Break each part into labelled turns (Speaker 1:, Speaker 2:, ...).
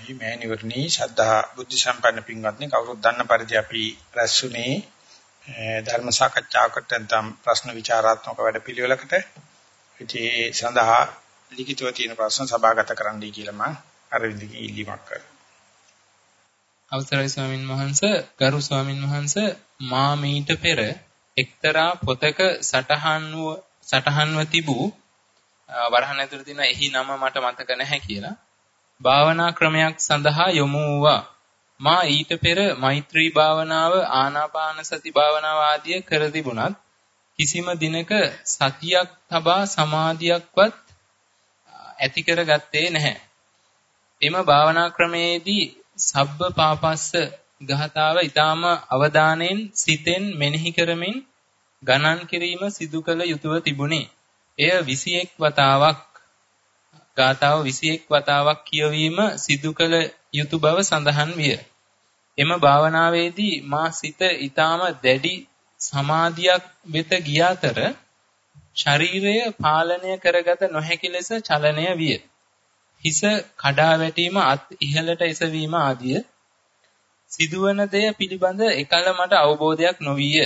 Speaker 1: අවසරයි මෑණිවරණි ශ්‍රද්ධා බුද්ධ සම්පන්න පින්වත්නි කවුරුත් දන්න පරිදි අපි රැස්ුනේ ධර්ම සාකච්ඡාවකට නැත්නම් ප්‍රශ්න විචාරාත්මක වැඩපිළිවෙලකට ඉතින් සඳහා ලිඛිතව තියෙන ප්‍රශ්න සභාගත කරන්නයි කියලා මම අරවින්දගේ ඉල්ලීමක් කරනවා.
Speaker 2: අවසරයි ස්වාමින් වහන්සේ ගරු ස්වාමින් වහන්සේ මා මීට පෙර එක්තරා පොතක සටහන්ව සටහන්ව තිබූ වරහන් ඇතුළේ තියෙන එහි නම මට මතක නැහැ කියලා. භාවනා ක්‍රමයක් සඳහා යොමු වූවා. මා ඊට පෙර මෛත්‍රී භාවනාව ආනාපාන සති භාවනාව ආදිය කර තිබුණත් කිසිම දිනක සතියක් තබා සමාධියක්වත් ඇති කරගත්තේ නැහැ. එම භාවනා ක්‍රමයේදී සබ්බ පාපස්ස ගහතාව ඊටාම අවධානයෙන් සිතෙන් මෙනෙහි කරමින් ගණන් කිරීම සිදු කළ යුතුව තිබුණේ. එය 21 වතාවක් ගාථාව 21 වතාවක් කියවීම සිදු කළ යුතු බව සඳහන් විය. එම භාවනාවේදී මා සිත ඊටාම දැඩි සමාධියක් වෙත ගිය අතර ශරීරය පාලනය කරගත නොහැකි ලෙස චලනය විය. හිස කඩා වැටීම අත් ඉහළට එසවීම ආදිය සිදුවන දෙය පිළිබඳ එකල මට අවබෝධයක් නොවිය.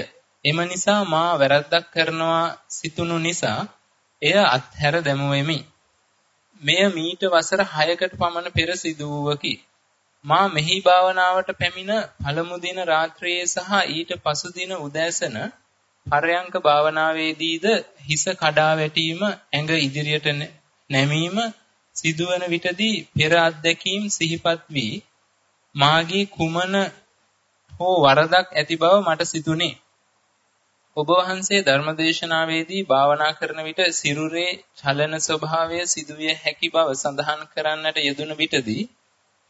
Speaker 2: එම නිසා මා වැරද්දක් කරනවා සිතුණු නිසා එය අත්හැර දැමුවෙමි. මෙය මීට වසර 6කට පමණ පෙර සිදු වූවකි. මා මෙහි භාවනාවට පැමිණ පළමු දින රාත්‍රියේ සහ ඊට පසු දින උදෑසන පරයන්ක භාවනාවේදීද හිස කඩා වැටීම ඇඟ ඉදිරියට නැමීම සිදුවන විටදී පෙර අත්දැකීම් සිහිපත් වී මාගේ කුමන හෝ වරදක් ඇති බව මට සිතුනේ. ඔබ වහන්සේ ධර්මදේශනාවේදී භාවනා කරන විට සිරුරේ චලන ස්වභාවය සිදුවිය හැකි බව සඳහන් කරන්නට යෙදුන විටදී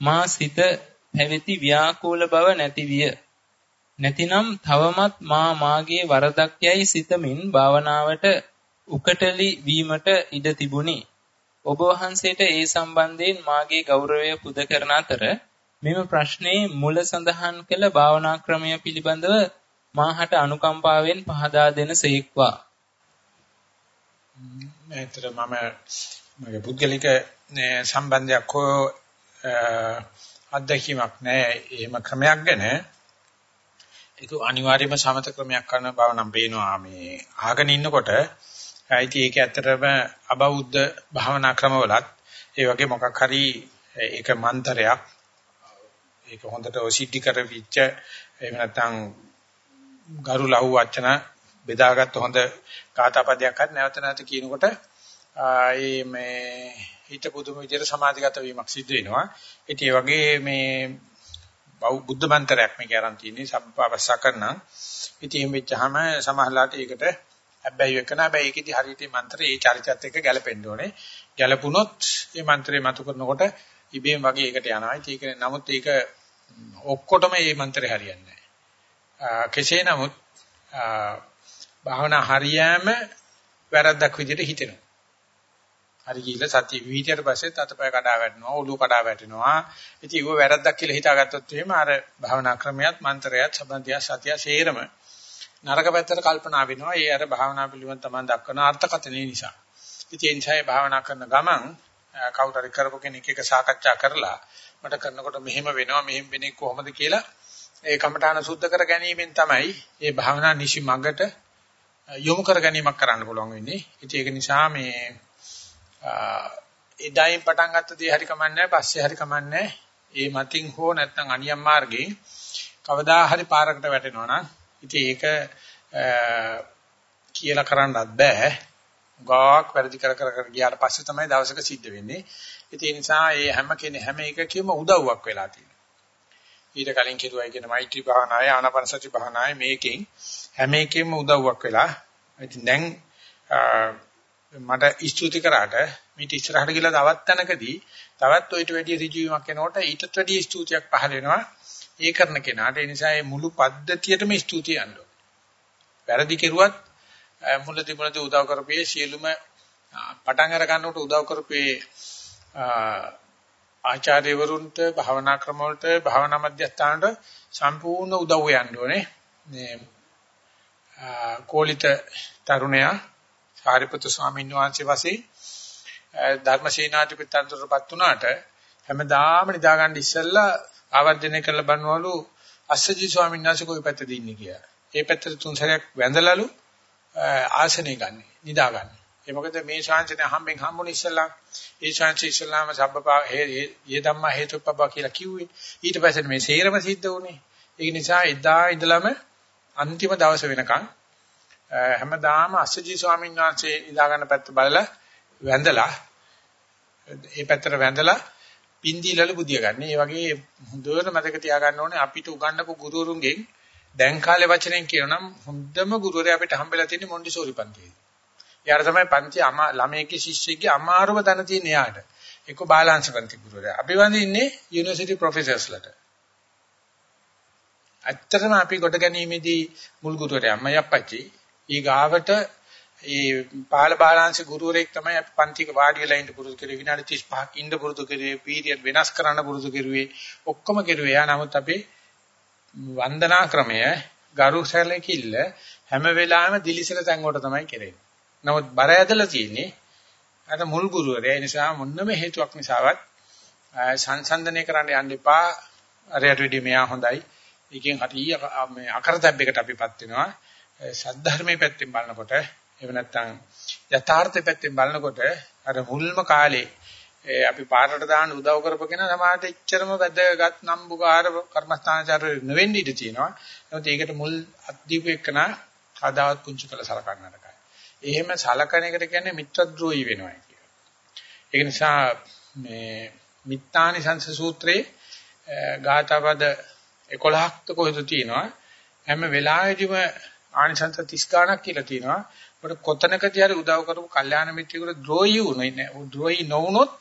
Speaker 2: මා සිත පැවති ව්‍යාකූල බව නැති විය. නැතිනම් තවමත් මා මාගේ වරදක් යයි සිතමින් භාවනාවට උකටලි වීමට ඉඩ තිබුණි. ඔබ වහන්සේට ඒ සම්බන්ධයෙන් මාගේ ගෞරවය පුද කරන අතර මෙම ප්‍රශ්නේ මුල සඳහන් කළ භාවනා ක්‍රමය පිළිබඳව මාහට අනුකම්පාවෙන් පහදා දෙන සේක්වා.
Speaker 1: ඇත්තට මම මගේ පුද්ගලික සම්බන්ධයක් හෝ අත්දැකීමක් නැහැ එහෙම ක්‍රමයක් ගැන. ඒක අනිවාර්යයෙන්ම සමත ක්‍රමයක් කරන බව නම් පේනවා මේ අහගෙන ඉන්නකොට. ඒටි ඒක ඇත්තටම අබෞද්ධ භාවනා ක්‍රමවලත්? ඒ වගේ මොකක් හරි ඒක මන්තරයක්. ඒක හොඳට ඔසිද්ධි කරවිච්ච එහෙම නැත්නම් ගරු ලහුව වචන බෙදාගත්ත හොඳ කාතාපදයක් හරි නැවත නැවත කියනකොට ඒ මේ හිත පුදුම විදිහට සමාධිගත වීමක් සිද්ධ වෙනවා. ඉතින් ඒ වගේ මේ බුද්ධ මන්ත්‍රයක් මේක අරන් තියෙන්නේ සම්පාවස්සා කරන. ඉතින් එහෙම වෙච්චාම සමහරලාට ඒකට හැබැයි වෙකන හැබැයි ඒකෙදි හරියට මන්ත්‍රේ ඒ චරිතයත් එක්ක ගැලපෙන්න ඕනේ. ගැලපුණොත් මේ මන්ත්‍රේ මතු කරනකොට ඉබේම වගේ ඒකට යනවා. ඒක නමුත් ඒක ඔක්කොටම මේ මන්ත්‍රේ හරියන්නේ කෙසේ නමුත් භාවනා හරියෑම වැරද්දක් විදිහට හිතෙනවා. හරි කියලා සතිය විහිටියට පස්සේ තතපය කඩා වැටෙනවා, ඔළුව කඩා වැටෙනවා. ඉතින් ඒක වැරද්දක් කියලා හිතාගත්තොත් එහෙම අර භාවනා ක්‍රමයක්, මන්ත්‍රයත්, සම්බන්ධය, සතිය, සේරම නරක පැත්තට කල්පනා වෙනවා. ඒ අර භාවනා පිළිබඳ තමයි දක්වන අර්ථකථනය නිසා. ඉතින් ඒ නිසා භාවනා කරන ගමන් කවුරු හරි කරපු කෙනෙක් එක සාකච්ඡා කරලා මට කරනකොට මෙහෙම වෙනවා, මෙහෙම වෙන්නේ කොහොමද කියලා ඒ කමඨාන සුද්ධ කර ගැනීමෙන් තමයි මේ භාවනා නිසි මඟට යොමු කර ගැනීමක් කරන්න පුළුවන් වෙන්නේ. ඉතින් ඒක නිසා මේ එදායින් පටන් ගත්ත දේ හරි කමන්නේ පස්සේ හරි කමන්නේ ඒ මතින් හෝ නැත්නම් අනියම් මාර්ගයෙන් කවදා හරි පාරකට වැටෙනවා නම් ඉතින් ඒක කියලා කරන්නත් බෑ. ගාක් වැඩි කර කර කර ගියාට පස්සේ තමයි දවසක සිද්ධ වෙන්නේ. ඉතින් ඒ නිසා මේ හැම කෙනෙක් හැම එකකෙම උදව්වක් වෙලා තියෙනවා. ඊට කලින් කෙරුවයි කියන මෛත්‍රී භාවනාවේ ආනාපාන සති භාවනාවේ මේකෙන් හැම එකෙම උදව්වක් වෙලා ඉතින් දැන් මට ස්තුති කරාට මේක ඉස්සරහට ගිහලා තවත් තැනකදී තවත් ඔయిత වැඩි ඍජුවීමක් එනකොට ඊටත් වැඩි ස්තුතියක් පහල වෙනවා. ඒ කරන කෙනාට ඒ නිසා මේ මුළු පද්ධතියටම ස්තුතිය යන්න වැරදි කෙරුවත් මුලදී මුලදී උදව් කරපේ සියලුම පටන් අර ගන්නකොට උදව් කරපේ ආචාර්යවරුන්ට භාවනා ක්‍රම වලට භාවනා මධ්‍යස්ථානට සම්පූර්ණ උදව් යන්න ඕනේ. මේ කෝලිත තරුණයා සාරිපුත්‍ර ස්වාමීන් වහන්සේ වශයෙන් ධර්මසේනාධිපතිතුරපත් වුණාට හැමදාම නිදා ගන්න ඉස්සෙල්ලා ආවර්ජනය කරලා බලනවලු අස්සජි ස්වාමීන් වහන්සේ කොයි පැත්තද ඉන්නේ කියලා. ඒ පැත්තට තුන් සැරයක් වැඳලාලු ආසනේ ගන්න. නිදා ගන්න. ඒ මොකද මේ ශාන්තිනේ හම්බෙන් හම්බුනේ ඉස්සෙල්ලා ඒ ශාන්ති ඉස්සෙල්ලාම සබ්බපා හේ ධම්මා හේතුප්පබා කියලා කිව්වේ. ඊට පස්සේ මේ සේරම සිද්ධ වුණේ. ඒ නිසා එදා ඉඳලම අන්තිම දවස වෙනකන් හැමදාම අස්සජි ස්වාමීන් වහන්සේ නිදා ගන්න පැත්ත බලලා වැඳලා ඒ පැත්තට වැඳලා පින්දීලල බුදිය ගන්න. ඒ වගේ හොඳට මතක තියාගන්න ඕනේ අපිට උගන්වපු ගුරුවරුන්ගෙන් දැන් කාලේ වචනෙන් කියනනම් හොඳම ගුරුවරයා අපිට හම්බෙලා තියෙන්නේ මොන්ඩිසෝරි පන්තියේ. යාර තමයි පන්ති අමා ළමයේගේ ශිෂ්‍යයෙක්ගේ අමාරුම දන තියෙන යාට. එක්ක බාලාංශ පන්ති ගුරුවරයා. අපි වඳින්නේ යුනිවර්සිටි ප්‍රොෆෙසර්ස්ලට. ඇත්තටම අපි කොට ගැනීමේදී මුල් ගුරුවරයා අම්මයි අප්පච්චි ඊගාවට ඒ පාල බාලාංශ ගුරුවරයෙක් තමයි අපි පන්තික වාඩි වෙලා ඉන්න පුරුදු කරේ විනාඩි 35ක් ඉන්න පුරුදු කරේ පීරියඩ් වෙනස් කරන්න පුරුදු කරුවේ ඔක්කොම කරුවේ. යා නමුත් අපි වන්දනා ක්‍රමය ගරු සැලකිල්ල හැම වෙලාවෙම දිලිසෙන තැන් වලට තමයි කෙරෙන්නේ. නමුත් බර ඇදලා තියෙන්නේ අර මුල් ගුරුවරයා. ඒ නිසා මොන්නම හේතුවක් නිසාවත් සංසන්දනය කරන්න යන්න එපා. අරයට වෙඩි මෙයා හොඳයි. එකෙන් හරි මේ අකරතැබ්බයකට අපිපත් වෙනවා. සද්ධර්මයේ පැත්තෙන් බලනකොට එහෙම නැත්නම් යථාර්ථයේ පැත්තෙන් බලනකොට අර මුල්ම කාලේ අපි පාරට දාන්න උදව් කරපගෙන සමාජයට එච්චරම වැදගත් නම්බුකාර කර්මස්ථානචාර නෙවෙන්න ඉඩ තියෙනවා. නමුත් ඒකට මුල් අද්දීපු එකන කදාවත් පුංචි කළ සලකන්න නරකයි. එහෙම සලකන එකට කියන්නේ මිත්‍රද්‍රෝහී වෙනවා කියලා. ඒක නිසා මේ මිත්තානි සංස සූත්‍රයේ ගාථාපද 11ක් කොහෙද තියෙනවා. හැම වෙලාවෙදිම ආනිසංස 30 ගණක් කියලා තියෙනවා. ඔබට කොතනකදී හරි උදව් කරපු කල්යාණ මිත්‍රයෙකුට ද්‍රෝහී වුණේ නැහැ. ද්‍රෝහී නොවුනොත්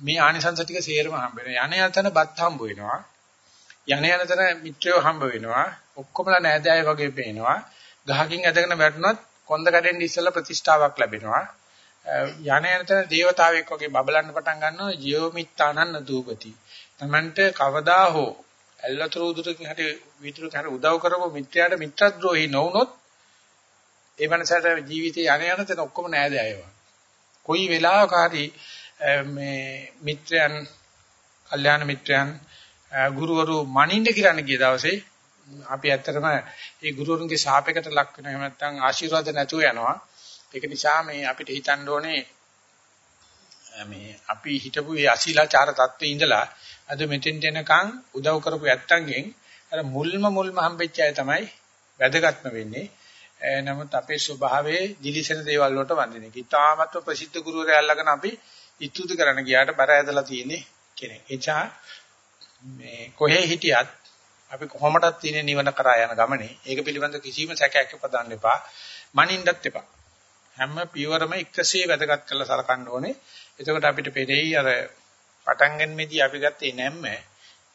Speaker 1: මේ ආනිසංස ටික සේරම හම්බ වෙනවා. යණ යතන බත් හම්බ වෙනවා. යණ යනතන මිත්‍රයෝ හම්බ වෙනවා. ඔක්කොමලා නෑදෑය වගේ පේනවා. ගහකින් ඇදගෙන වැටුණොත් කොන්ද කැඩෙන්න ඉස්සෙල්ලා ප්‍රතිෂ්ඨාවක් ලැබෙනවා. යණ යනතන දේවතාවෙක් වගේ බබලන්න පටන් ගන්නවා. ජීවමිත්තානන්න දූපති. Tamanට කවදා හෝ ඇල්ලතර උදුරකින් හරි විතර හරි උදව් කරපො මිත්‍යාට මිත්‍රද්‍රෝහී නොවුනොත් ඒ මනසට ජීවිතේ යන යන තැන ඔක්කොම නෑදෑයව. කොයි වෙලාවක හරි මේ මිත්‍රයන්, කල්යාණ මිත්‍රයන්, ගුරුවරු මනින්න කිරන්න ගිය දවසේ අපි ඇත්තටම ඒ ගුරුවරුන්ගේ ශාපයකට ලක් වෙන එහෙම නැත්නම් ආශිර්වාද නැතුව යනවා. ඒක නිසා මේ අපිට හිතන්න ඕනේ මේ අපි හිතපු ඒ අශීලාචාර தත්ත්වේ ඉඳලා අද මෙතෙන් දෙනකන් උදව් කරපු ඇත්තන්ගෙන් අර මුල්ම මුල්ම හම්බෙච්ච අය තමයි වැදගත්ම වෙන්නේ. නමුත් අපේ ස්වභාවයේ දිලිසෙන දේවල් වලට වඳින එක. ඊටාමත්ව ප්‍රසිද්ධ ගුරුවරයා අල්ලගෙන අපි ඉතුරු කරන්න ගියාට බර ඇදලා තියෙන්නේ කෙනෙක්. එචා මේ කොහේ හිටියත් අපි කොහොමදත් තියෙන නිවන කරා යන ගමනේ ඒක පිළිබඳ කිසිම සැකයක් උපදන්න එපා. මනින්නත් එපා. හැම පියවරම එකසේ වැදගත් කරලා සලකන්න ඕනේ. එතකොට අපිට පෙරෙයි අර පටන් ගන්නෙදී අපි ගත්තේ නැම්ම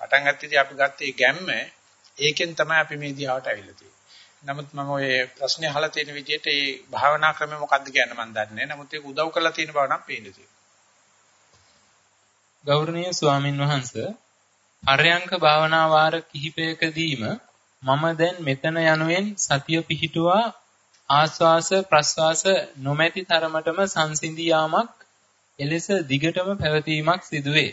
Speaker 1: පටන් ගත්තේදී අපි ගත්තේ ගැම්ම ඒකෙන් තමයි අපි මේ දිහාවට ඇවිල්ලා තියෙන්නේ. නමුත් මම ඔය ප්‍රශ්නේ අහලා තියෙන විදිහට මේ භාවනා ක්‍රමය මොකක්ද කියන්න මම දන්නේ නැහැ. නමුත් ඒක උදව් කරලා තියෙන බව නම් පේන්න තියෙනවා.
Speaker 2: ගෞරවනීය ස්වාමින් වහන්සේ අරයන්ක භාවනා වාර කිහිපයකදීම මම දැන් මෙතන යනුවෙන් සතිය පිහිටුවා ආස්වාස ප්‍රස්වාස නොමැති තරමටම සංසිඳියාමක් එලෙස දිගටම පැවතීමක් සිදුවේ.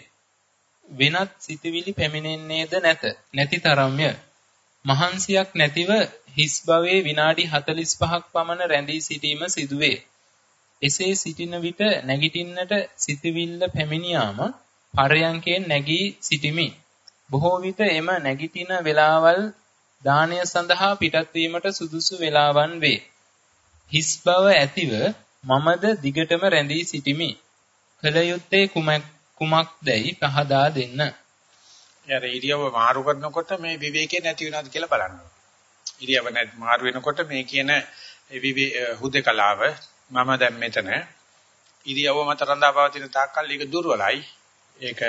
Speaker 2: වෙනත් සිතවිලි පැමිණෙන්නේද නැත. නැති තරම්ය. මහන්සියක් නැතිව හිස් භවයේ විනාඩි 45ක් පමණ රැඳී සිටීම සිදුවේ. එසේ සිටින විට නැගිටින්නට සිතවිල්ල පැමිණියාම පරයන්කෙන් නැගී සිටිමි. බොහෝ විට එම නැගිටින වේලාවල් දානය සඳහා පිටත් වීමට සුදුසු වේලාවන් වේ. හිස් බව ඇතිව මමද දිගටම රැඳී සිටිමි. කල යුත්තේ කුමක්දයි පහදා දෙන්න.
Speaker 1: යාර ඉරියව මාරු කරනකොට මේ විවේකේ නැති වෙනවද කියලා බලන්න. ඉරියව නැත් මාරු වෙනකොට මේ කියන හුදකලාව මම දැන් මෙතන ඉරියව මත රඳාපවතින තාක්කල් ඒක දුර්වලයි. ඒක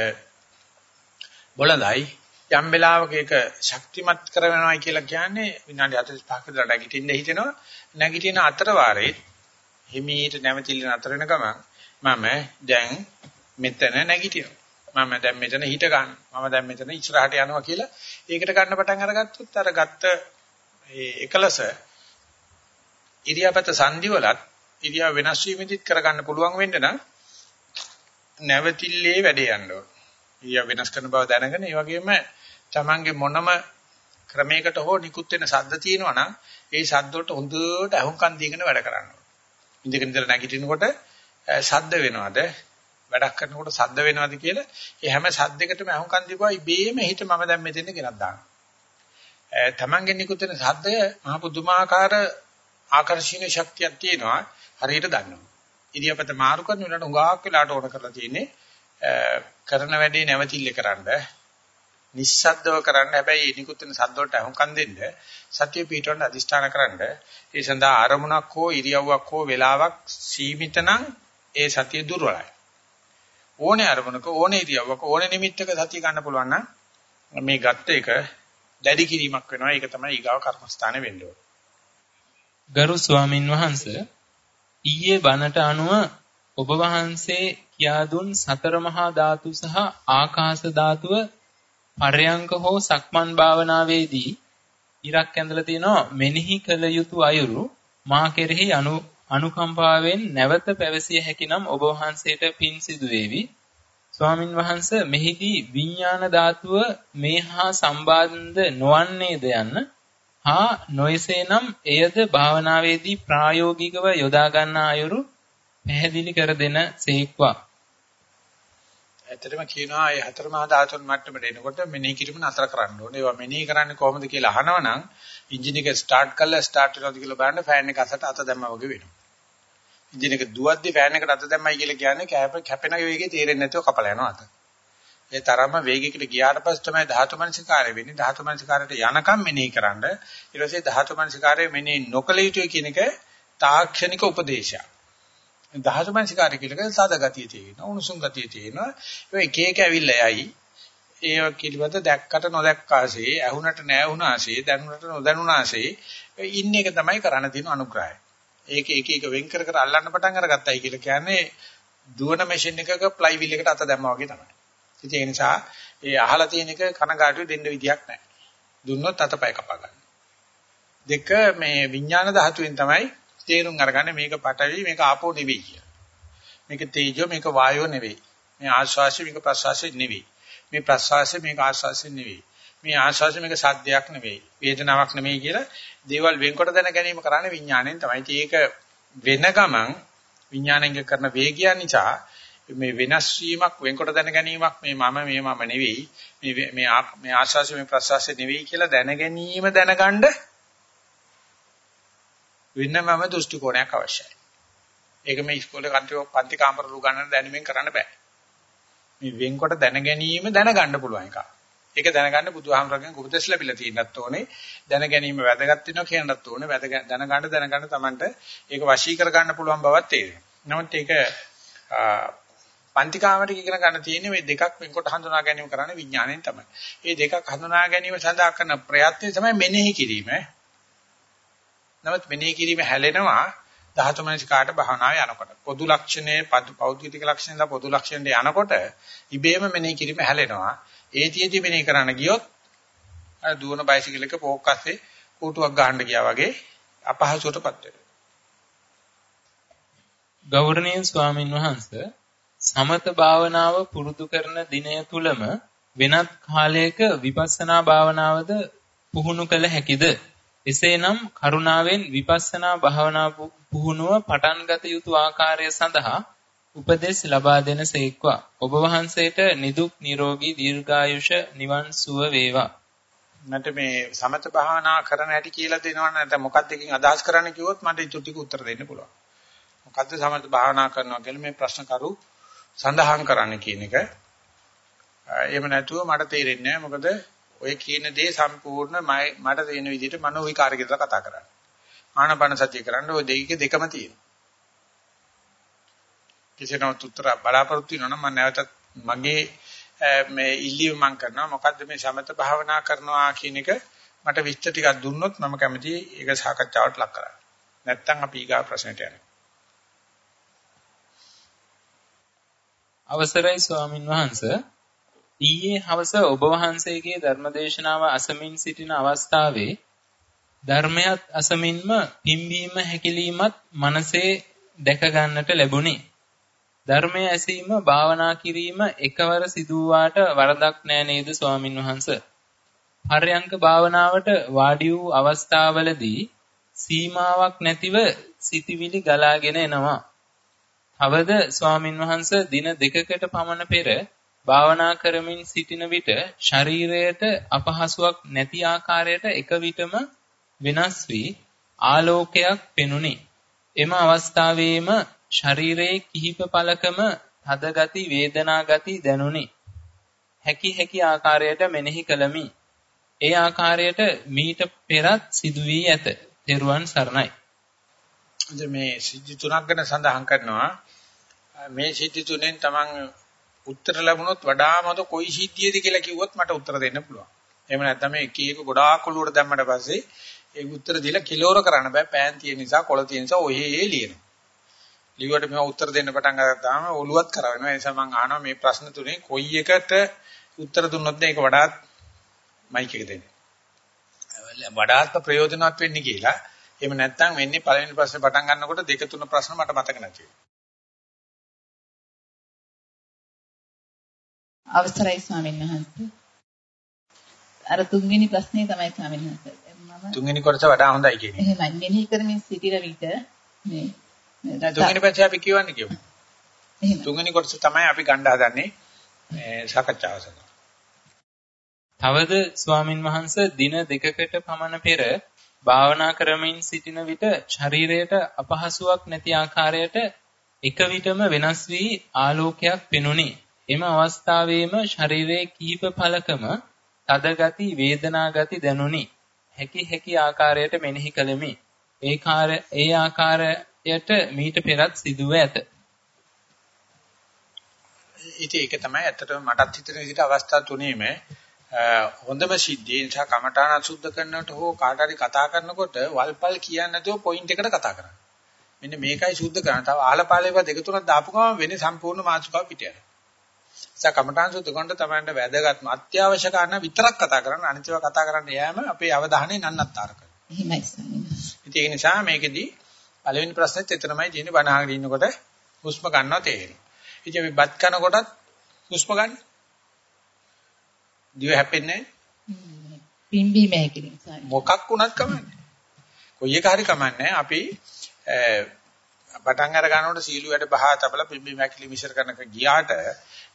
Speaker 1: බොළඳයි. යම් වෙලාවක ඒක ශක්තිමත් කරවෙනවයි කියලා කියන්නේ විනාඩි 45ක දඩ නැගිටින්න හිතෙනවා. නැගිටින අතර වාරේ හිමීට නැවතිලින අතර වෙන ගමන් මම දැන් මෙතන නැගිටිනවා. මම දැන් මෙතන හිට ගන්න. මම දැන් මෙතන ඉස්සරහට යනවා කියලා ඒකට ගන්න පටන් අරගත්තොත් අර ගත්ත ඒ එකලස ඉරියාපත සංදිවලත් ඉරියා වෙනස් වීමෙදිත් කරගන්න පුළුවන් වෙන්න නම් නැවතිල්ලේ වැඩේ යන්න ඕන. ඊය වෙනස් කරන බව දැනගෙන ඒ වගේම Tamange මොනම ක්‍රමයකට හෝ නිකුත් වෙන සද්ද තියෙනවා නම් ඒ සද්ද වලට හොඳට අහුම්කම් දීගෙන වැඩ කරන්න ඕන. ඉඳගෙන ඉඳලා නැගිටිනකොට සද්ද වෙනවද? වැඩක් කරනකොට සද්ද වෙනවද කියලා ඒ හැම සද්දයකටම අහුම්කම් දීපුවා ඉබේම හිත මම දැන් මෙතෙන්ද ගෙනත් දානවා. තමන්ගෙන් නිකුත් වෙන සද්දය මහ පුදුමාකාර ආකර්ෂණීය ශක්තියක් තියෙනවා හරියට දන්නවා. ඉරියපත මාරු කරන වෙලාවට උගාක් වෙලාට ඕන කරලා තියෙන්නේ කරන වැඩේ නැවතිල්ල කරන්න. නිස්සද්දව කරන්න. හැබැයි නිකුත් වෙන සද්ද වලට අහුම්කම් දෙන්න සතිය පිටවන්න අදිෂ්ඨාන කරන්න. ඒ සඳහා ආරමුණක් හෝ ඉරියව්වක් හෝ වෙලාවක් සීමිත නම් ඒ සතිය දුර්වලයි. ඕනේ අරමුණක ඕනේ ඉරියව්වක ඕනේ නිමිත්තක සතිය ගන්න පුළුවන් නම් මේ ගත්ත එක දැඩි කිරීමක් වෙනවා. ඒක තමයි ඊගාව කර්මස්ථානේ වෙන්න ඕනේ.
Speaker 2: ගරු ස්වාමින් වහන්සේ ඊයේ බණට අනුව ඔබ වහන්සේ කියා දුන් සතර මහා ධාතු සහ ආකාශ ධාතුව පරයන්ක හෝ සක්මන් භාවනාවේදී ඉරක් ඇඳලා තිනවා මෙනෙහි කළ යුතු අයුරු මා කෙරෙහි අනු අනුකම්පාවෙන් නැවත පැවසිය හැකිනම් ඔබ වහන්සේට පින් සිදු වේවි. ස්වාමින් වහන්සේ මෙහිදී විඥාන ධාතුව මේ හා සම්බන්ධ නොවන්නේද යන්න හා නොයසේනම් එයද භාවනාවේදී ප්‍රායෝගිකව යොදා ගන්නා අයුරු පැහැදිලි කර දෙන සේක්වා.
Speaker 1: ඇත්තටම කියනවා මේ හතර මහා ධාතුන් මට්ටමට එනකොට මෙනෙහි කිරීම නතර කරන්න ඕනේ. ඒවා මෙනෙහි කරන්නේ කොහොමද කියලා අහනවනම් එන්ජින් එක ස්ටාර්ට් කරලා ස්ටාර්ට් වෙනවද කියලා බලන්න ෆෑන් එක අසට අත දැම්මා වගේ වෙනවා. එන්ජින් එක දුවද්දි ෆෑන් එකට අත දැම්මයි කියලා කියන්නේ කැප කැපෙන වේගය තේරෙන්නේ නැතුව කපලා යනවා අත. ඒ තරම්ම වේගයකට ගියාට පස්සේ තමයි ධාතු මනසිකාරය වෙන්නේ. ධාතු මනසිකාරයට යනකම් මෙනෙහි කරන්න. ඊට පස්සේ ධාතු මනසිකාරය මෙනෙහි නොකළ යුතුයි කියන එක තාක්ෂණික උපදේශයක්. ධාතු මනසිකාරය කියලා සාද ගතිය තියෙනවා. උණුසුම් ගතිය තියෙනවා. ඒ එක එක ඇවිල්ලා යයි. ඒ කිලිවත දැක්කට නොදැක්කාසේ, ඇහුනට නැහුනාසේ, දැනුනට නොදැනුනාසේ ඉන්න එක තමයි කරන්න තියෙන අනුග්‍රහය. ඒක එක එක වෙන් කර කර අල්ලන්න පටන් අරගත්තයි කියලා කියන්නේ දුවන මැෂින් එකක ප්ලයි වීල් එකට අත දැම්මා වගේ තමයි. ඉතින් ඒ නිසා ඒ අහලා තියෙන එක කනගාටුවෙ දෙන්න විදියක් නැහැ. දුන්නොත් අතපය කපා ගන්න. දෙක මේ විඥාන ධාතුවෙන් තමයි තේරුම් අරගන්නේ මේක පටවි මේක ආපෝ නෙවෙයි කියලා. මේක තේජෝ මේක වායෝ නෙවෙයි. මේ ආශ්වාසය මේක ප්‍රශ්වාසය නෙවෙයි. මේ ප්‍රශ්වාසය මේක ආශ්වාසය නෙවෙයි. මේ ආශ්වාසය මේක සද්දයක් නෙවෙයි. වේදනාවක් නෙවෙයි කියලා දේවල් වෙන්කොට දැන ගැනීම කරන්නේ විඥාණයෙන් තමයි. ඒක වෙන ගමන් විඥාණයෙන් කරන වේගය නිසා මේ වෙනස් වීමක් වෙන්කොට දැන ගැනීමක් මේ මම මේ මම නෙවෙයි මේ මේ මේ ආශාසය මේ ප්‍රසවාසය නෙවෙයි කියලා දැන ගැනීම දැනගන්න වෙනමම දෘෂ්ටි කෝණයක් අවශ්‍යයි. ඒක මේ ඉස්කෝලේ කන්ට්‍රෝ පන්ති කාමරවල ගන්න දැනුමින් කරන්න බෑ. මේ වෙන්කොට දැන ගැනීම දැනගන්න පුළුවන් එක. ඒක දැනගන්න බුදුහාමරගෙන් උපදෙස් ලැබිලා තියෙනත් ඕනේ. දැන ගැනීම වැදගත් වෙනවා කියනත් ඕනේ. වැදගත් දැනගන්න දැනගන්න Tamanට ඒක වශී කර ගන්න පුළුවන් බවක් තේරෙනවා. නමුත් ඒක පන්ති කාමරේ ඉගෙන ගන්න තියෙන්නේ මේ දෙකක් වෙන්කොට හඳුනා ගැනීම කරන්නේ විඥාණයෙන් තමයි. මේ දෙකක් හඳුනා ගැනීම සඳහා කරන ප්‍රයත්නය තමයි මෙනෙහි කිරීම. නමුත් මෙනෙහි කිරීම හැලෙනවා ධාතු මනසිකාට භාවනාව යනකොට. පොදු ලක්ෂණයේ පෞද්ගලික ලක්ෂණය සහ පොදු ලක්ෂණේ යනකොට ඉබේම මෙනෙහි කිරීම හැලෙනවා. ඒතියෙදි මෙනෙහි කරන්න ගියොත් අර දුවන බයිසිකල් එක පොක්කස්සේ කූටුවක් ගහන්න ගියා වගේ අපහසුටපත් වෙනවා.
Speaker 2: ගෞරවනීය ස්වාමින් වහන්සේ සමත භාවනාව පුරුදු කරන දිනය තුලම වෙනත් කාලයක විපස්සනා භාවනාවද පුහුණු කළ හැකිද? එසේනම් කරුණාවෙන් විපස්සනා භාවනා පුහුණුව පටන් ගත යුතු ආකාරය සඳහා උපදෙස් ලබා දෙන සේක්වා. ඔබ වහන්සේට නිදුක් නිරෝගී දීර්ඝායුෂ නිවන් සුව වේවා.
Speaker 1: මට මේ සමත භාවනා කරන හැටි කියලා දෙනවනේ නැත්නම් මොකක්ද එකකින් අදහස් කරන්න කිව්වොත් මට ඒ ටික උත්තර දෙන්න පුළුවන්. මොකද්ද සමත භාවනා කරනවා කියලා මේ ප්‍රශ්න කරු සඳහන් කරන්න කියන එක. එහෙම නැතුව මට තේරෙන්නේ නැහැ මොකද ඔය කියන දේ සම්පූර්ණ මට තේරෙන විදිහට මනෝ විකාරක කියලා කතා කරන්නේ. ආනපන සතිය කරන්න ඔය දෙකේ දෙකම තියෙනවා. කිසිනොත් උත්තර බලාපොරොත්තු වෙනවා නම් මම නැවතත් මගේ මේ ඉල්ලීම මම කරනවා මොකද්ද මේ සමත භාවනා කරනවා කියන එක මට විස්තර ටිකක් දුන්නොත් මම කැමතියි ඒක සාකච්ඡාවට ලක් කරන්න. නැත්තම් අපි ඊගා ප්‍රශ්නට යනවා.
Speaker 2: අවසරයි ස්වාමින් වහන්ස ඊයේ හවස ඔබ වහන්සේගේ ධර්මදේශනාව අසමින් සිටින අවස්ථාවේ ධර්මයත් අසමින්ම පිම්බීම හැකිලීමත් මනසේ දැක ගන්නට ලැබුණි. ධර්මය ඇසීම භාවනා කිරීම එකවර සිදුවාට වරදක් නෑ නේද ස්වාමින් වහන්සේ? පරයන්ක භාවනාවට වාඩි වූ අවස්ථාවලදී සීමාවක් නැතිව සිටිවිලි ගලාගෙන එනවා. තවද ස්වාමින් වහන්සේ දින දෙකකට පමණ පෙර භාවනා කරමින් සිටින විට ශරීරයට අපහසුාවක් නැති ආකාරයට එක විටම වෙනස් වී ආලෝකයක් පෙනුනි. එම අවස්ථාවේම ශරීරයේ කිහිප පළකම තද ගති වේදනා ගති දැනුනි. හැකි හැකි ආකාරයට මෙනෙහි කළමි. ඒ ආකාරයට මීට පෙරත් සිදු වී ඇත. තෙරුවන් සරණයි.
Speaker 1: මේ සිද්ධි තුනක් ගැන සඳහන් කරනවා. මේ සිද්ධි තුනෙන් තමන් උත්තර ලැබුණොත් වඩාම හොඳ කොයි සිද්ධියද කියලා කිව්වොත් මට උත්තර දෙන්න පුළුවන්. එහෙම නැත්නම් මේ එක එක ගොඩාක් ඔලුවට දැම්මට පස්සේ ඒ උත්තර දීලා කිලෝර කරන්න බෑ. පෑන් තියෙන නිසා, කොළ තියෙන නිසා ඔහේ ලියනවා. ලිව්වට මම උත්තර දෙන්න පටන් ගත්තාම ඔලුවත් කරවෙනවා. ඒ නිසා මම අහනවා මේ ප්‍රශ්න තුනේ කොයි එකට උත්තර දුන්නොත් මේක වඩාත් මයික් එක දෙන්නේ. වඩාත්ම ප්‍රයෝජනවත් වෙන්නේ කියලා. එහෙම නැත්නම් වෙන්නේ පළවෙනි ප්‍රශ්නේ පටන් ගන්නකොට දෙක තුන ප්‍රශ්න මට මතක නැති වෙනවා.
Speaker 3: අවසරයි ස්වාමීන් වහන්සේ. අර තුන්වෙනි ප්‍රශ්නේ තමයි ස්වාමීන් වහන්සේ.
Speaker 1: මම තුන්වෙනි කොටස වඩා හොඳයි කියන්නේ.
Speaker 3: එහෙමයි. මෙනෙහි කරමින් සිටින විට මේ
Speaker 1: තුන්වෙනි පැත්තේ අපි කියවන්නේ කියමු. එහෙම. තුන්වෙනි කොටස තමයි අපි ගන්න හදන්නේ මේ සාකච්ඡාව සඳහා.
Speaker 2: තවද ස්වාමින් වහන්සේ දින දෙකකට පමණ පෙර භාවනා කරමින් සිටින විට ශරීරයට අපහසුාවක් නැති ආකාරයට එක විටම වෙනස් වී ආලෝකයක් පෙනුනි. එම අවස්ථාවේම ශරීරයේ කීප පළකම තද ගති වේදනා ගති දැනුනි. හැකි හැකි ආකාරයට මෙනෙහි කළෙමි. ඒ ඒ ආකාරයට මීට පෙරත් සිදුව ඇත.
Speaker 1: ඉතින් ඒක තමයි ඇත්තටම මටත් හිතෙන විදිහට අවස්ථා තුනේම හොඳම සිද්ධිය නිසා කමඨාන සුද්ධ කරනකොට හෝ කාට හරි කතා කරනකොට වල්පල් කියන්නේ නැතුව පොයින්ට් එකට කතා කරන්න. මෙන්න මේකයි සුද්ධ කරන්න. තව ආලපාලේව දෙක තුනක් දාපු ගමන් වෙන්නේ සම්පූර්ණ මාතෘකාව පිට යනවා. නිසා කමඨාන් සුද්ධ කරනකොට තමයි වැදගත්ම අත්‍යවශ්‍ය කාරණා විතරක් කතා කරන්න අනිත් ඒවා කතා කරන්න යෑම අපේ අවධානය නන්නත්තර කරනවා.
Speaker 3: එහෙමයි ස්වාමීනි.
Speaker 1: ඒ නිසා මේකෙදි පළවෙනි ප්‍රශ්නෙත් එතරම්යි තියෙන්නේ බණ අහගෙන ඉන්නකොට හුස්ම ගන්නවා තේරෙනවා. ඉතින් අපි බත් කනකොටත් හුස්ම ගන්න. දිව හැපෙන්නේ
Speaker 3: නැහැ. පිම්බීම හැකිලින්
Speaker 1: මොකක් වුණත් කමන්නේ. කොයි එක හරි කමන්නේ අපි පටන් අර ගන්නකොට සීළු වැඩ බහා තබලා පිම්බීම හැකිලි මිශ්‍ර කරනක ගියාට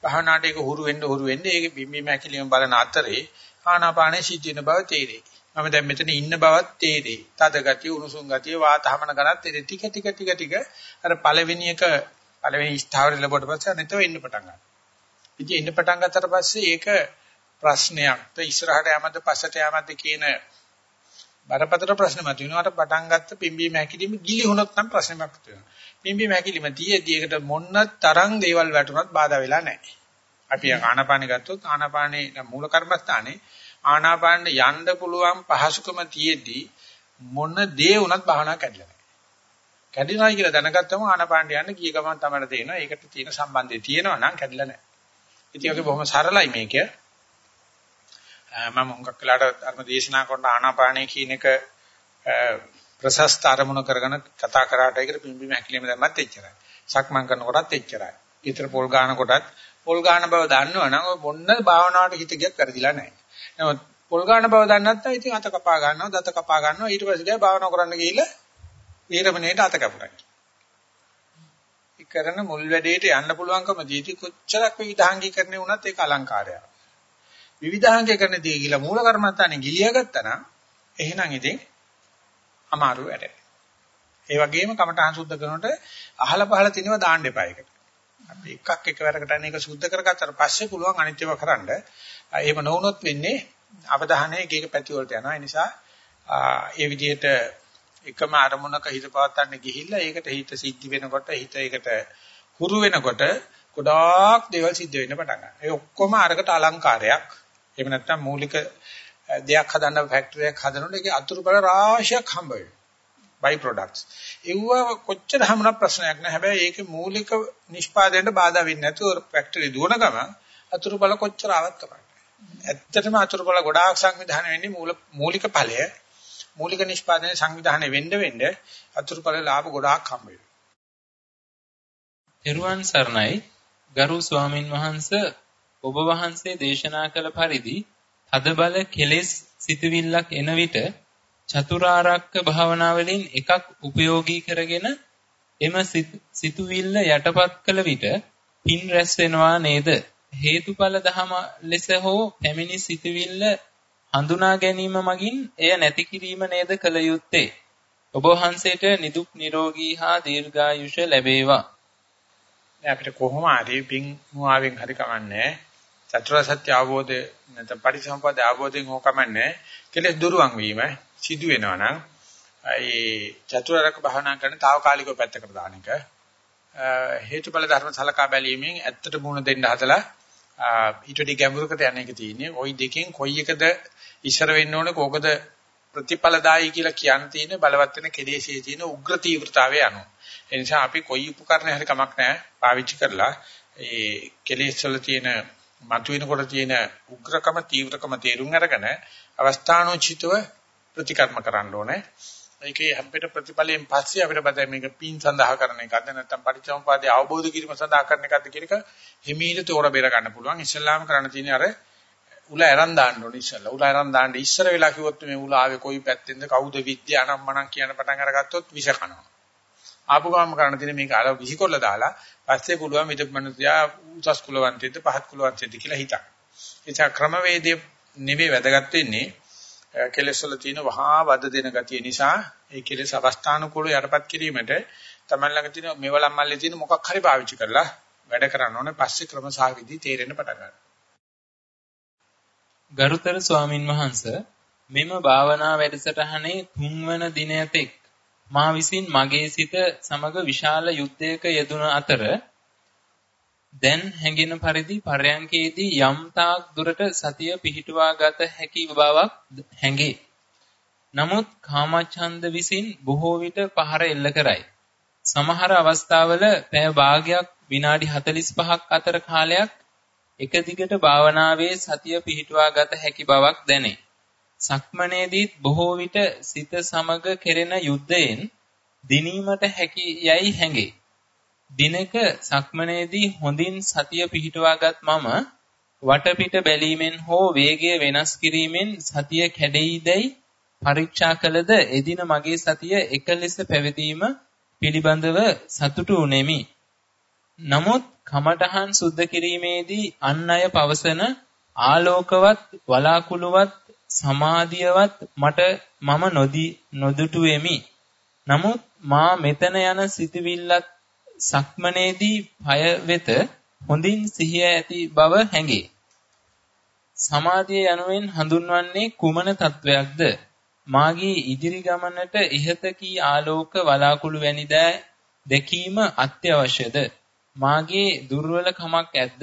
Speaker 1: භාවනාවට ඒක හුරු වෙන්න හුරු වෙන්න ඒක පිම්බීම හැකිලිම බලන අතරේ ආනාපානේ සිද්ධින බව තේරෙයි. මම දැන් මෙතන ඉන්න බවත් තේරෙයි. තද ගතිය, උණුසුම් ගතිය, වාතහමන ගණත් තේරෙයි. ටික ටික ටික ටික අර පළවෙනි එක පළවෙනි ස්ථාවර ලැබුවට පස්සේ අනිතව එන්න පටන් ගන්නවා. ඉතින් එන්න පටන් ගත්තට පස්සේ ඒක ප්‍රශ්නයක්ද ඉස්සරහට යමද පස්සට යමද කියන බරපතල ප්‍රශ්න මතුවෙනවාට පටන් ගත්ත පිම්බීම හැකිලිම ගිලිහුණොත් නම් ප්‍රශ්නයක් වෙනවා. පිම්බීම හැකිලිම තියේදී ඒකට මොන්න තරම් දේවල් වැටුණත් බාධා වෙලා නැහැ. අපි ආනාපානෙ ගත්තොත් ආනාපානේ මූල කර්මස්ථානේ ආනාපානෙ යන්න පුළුවන් පහසුකම තියේදී මොන දේ වුණත් භාවනා කැඩලා නැහැ. කැඩිනවයි කියලා දැනගත්තම ආනාපානෙ යන්න ගිය ගමන් තමයි තේරෙනවා. ඒකට තියෙන සම්බන්ධය තියෙනවා නම් කැඩිලා නැහැ. ඉතින් ඒක බොහොම සරලයි මේක. මම හුඟක් වෙලාට ධර්ම දේශනා කරන ආනාපානය කියන එක ප්‍රසස්ත අරමුණ කරගෙන කතා කරාට ඒකට පිම්බීම හැකිලිම දැම්මත් එච්චරයි. සක්මන් කරනකොටත් එච්චරයි. ඊතර පොල් ගන්න කොටත් පොල් ගන්න බව දන්නවනම් මොන්න භාවනාවට හිත ගියක් කරදිලා නැහැ. නමුත් පොල් ගන්න බව දන්නේ නැත්නම් ඉතින් අත කපා ගන්නවා, දත කපා ගන්නවා ඊට පස්සේ ගියා භාවනා කරන්න ගිහිල්ලා ඊරමණයට අත කපුරයි. කරන මුල් වැඩේට යන්න පුළුවන්කම දීටි කොච්චරක් විවිධාංගීකරණය වුණත් ඒක අලංකාරයක්. විවිධාංගය කරන දේ කියලා මූල කර්මත්තානේ ගිලියා ගත්තා නම් එහෙනම් ඉතින් අමාරු වැඩ. ඒ වගේම කමඨහං සුද්ධ කරනකොට අහල පහල තිනව දාන්න එපා ඒකට. අපි එකක් එකවරකට අනේක සුද්ධ කරගත්තට පස්සේ පුළුවන් අනිත්‍යව කරන්න. එහෙම නොවුනොත් වෙන්නේ අවධානය එක එක පැති වලට යනවා. ඒ නිසා ඒ විදිහට එකම අරමුණක හිත පවත්වන්න ගිහිල්ලා ඒකට හිත සිද්ධ වෙනකොට හිත ඒකට හුරු වෙනකොට ගොඩාක් දේවල් සිද්ධ වෙන්න පටන් ගන්නවා. ඒ ඔක්කොම අරකට අලංකාරයක්. එහෙම නැත්නම් මූලික දෙයක් හදන්න ෆැක්ටරි එකක් හදනකොට ඒකේ අතුරු බල රාශියක් හම්බ වෙනවා. By products. ඒව කොච්චර හැමනම් ප්‍රශ්නයක් නෑ. හැබැයි ඒකේ මූලික නිෂ්පාදනයට බාධා වෙන්නේ නැතුව ෆැක්ටරි දුවන ගමන් අතුරු බල කොච්චර ආවත් කරන්නේ. ඇත්තටම අතුරු බල ගොඩාක් සංවිධානය වෙන්නේ මූල මූලික ඵලය. මූලික නිෂ්පාදනයේ සංවිධානය වෙන්න වෙන්න අතුරු බල ලාභ ගොඩාක් හම්බ වෙනවා.
Speaker 2: තෙරුවන් සරණයි ගරු ස්වාමින් වහන්සේ ඔබ වහන්සේ දේශනා කළ පරිදි තදබල කෙලෙස් සිතවිල්ලක් එන විට චතුරාර්යක භාවනාවලින් එකක් උපයෝගී කරගෙන එම සිතුවිල්ල යටපත් කළ විට පින් රැස් වෙනවා නේද? හේතුඵල දහම ලෙස හෝ පැමිණි සිතුවිල්ල හඳුනා ගැනීම මගින් එය නැති කිරීම නේද කළ යුත්තේ? ඔබ වහන්සේට නිදුක් නිරෝගී හා දීර්ඝායුෂ ලැබේවා.
Speaker 1: අපිට කොහොම හරි පින් මුවාවෙන් හරි කමන්නේ. චතුරාර්ය සත්‍ය අවබෝධය නැත්නම් පරිසම්පද අවබෝධයෙන් හෝ කමන්නේ කෙලෙස් දුරවන් වීම සිදු වෙනවා නම් ඒ චතුරාර්යක භවනා කරන తాවකාලිකව පැත්තකට දාන එක හේතුඵල ධර්ම සලකා බැලීමෙන් ඇත්තට මුණ දෙන්න හදලා ඊටදී ගැඹුරකට යන එක තියෙන්නේ. ওই දෙකෙන් කොයි එකද ඉස්සර වෙන්න ඕනේ කොකද ප්‍රතිඵලදායි කියලා කියන්න තියෙන බලවත් වෙන කෙලෙසේ තියෙන උග්‍ර තීව්‍රතාවය අනුව. ඒ නිසා අපි කොයි උපකරණයක් හරි කමක් නැහැ පාවිච්චි කරලා ඒ කෙලෙස් වල තියෙන මතුවෙනකොට තියෙන උග්‍රකම තීව්‍රකම තේරුම් අරගෙන අවස්ථානෝචිතව ප්‍රතිකර්ම කරන්න ඕනේ. ඒකේ හැම්පෙට ප්‍රතිඵලයෙන් පස්සේ අපිට බද මේක පින් සඳහා කරන එකද නැත්නම් පරිචම්පාදේ අවබෝධ කිරීම සඳහා කරන එකද කියන එක හිමීට තෝර බේර ගන්න පුළුවන්. ඉස්ලාම කරන්න තියෙන්නේ අර උල ඇරන් දාන්න ඕනේ ඉස්සෙල්ලා. උල ඇරන් දාන්න ඉස්සර වෙලා කිව්වොත් මේ උල ආවේ කොයි පැත්තෙන්ද කවුද විද්‍ය අනම්මනම් කියන පටන් අරගත්තොත් විෂ කනවා. ආපු ගාම කරන්න තියෙන මේක අර විහිකොල්ල දාලා පස්සේ පුළුවන් ඊට මනුස්සයා උසස් කුලවන්තයෙක්ද පහත් කුලවන්තයෙක්ද කියලා හිතන්න. ඒ ක්‍රමවේදයේ නෙවෙයි වැදගත් වෙන්නේ කෙලෙස් වල තියෙන වහා වද දෙන ගතිය නිසා ඒ කෙලෙස් අවස්ථානුකූලව යටපත් කිරීමට තමයි ළඟ තියෙන මෙවලම් මල්ලේ තියෙන මොකක් හරි පාවිච්චි කරලා වැඩ කරන්න ඕනේ පස්සේ ක්‍රම සාවිදි තේරෙන්න පටන් ගන්නවා.
Speaker 2: ගරුතර ස්වාමින් වහන්සේ මෙම භාවනා වැඩසටහනේ තුන්වන දිනයතෙක් මා විසින් මගේ සිත සමග විශාල යුද්ධයක යෙදුන අතර දැන් හැඟෙන පරිදි පරයන්කේදී යම් තාක් දුරට සතිය පිහිටුවා ගත හැකි බවක් හැඟේ. නමුත් කාමච්ඡන්ද විසින් බොහෝ විට පහර එල්ල කරයි. සමහර අවස්ථාවල පැය භාගයක් විනාඩි 45ක් අතර කාලයක් එක දිගට භාවනාවේ සතිය පිහිටුවා ගත හැකි බවක් දැනේ. සක්මනේදීත් බොහෝ විට සිත සමග කෙරෙන යුද්ධයෙන් දිනීමට හැකි යයි හැඟේ. දිනක සක්මනේදී හොඳින් සතිය පිහිටුවාගත් මම වටපිට බැලීමෙන් හෝ වේගය වෙනස් කිරීමෙන් සතිය කැඩෙයිදයි පරීක්ෂා කළද එදින මගේ සතිය එක ලෙස පැවතීම පිළිබඳව සතුටු උනේමි. නමුත් කමඨහන් සුද්ධ කිරීමේදී අන් අය පවසන ආලෝකවත් වලාකුළුවත් සමාධියවත් මට මම නොදී නොදුටුවෙමි. නමුත් මා මෙතන යන සිතවිල්ලත් සක්මනේදී পায় වෙත හොඳින් සිහිය ඇති බව හැඟේ. සමාධිය යනුවෙන් හඳුන්වන්නේ කුමන තත්වයක්ද? මාගේ ඉදිරි ගමනට ඉහත කී ආලෝක වලාකුළු වැනි දැකීම අත්‍යවශ්‍යද? මාගේ දුර්වලකමක් ඇද්ද?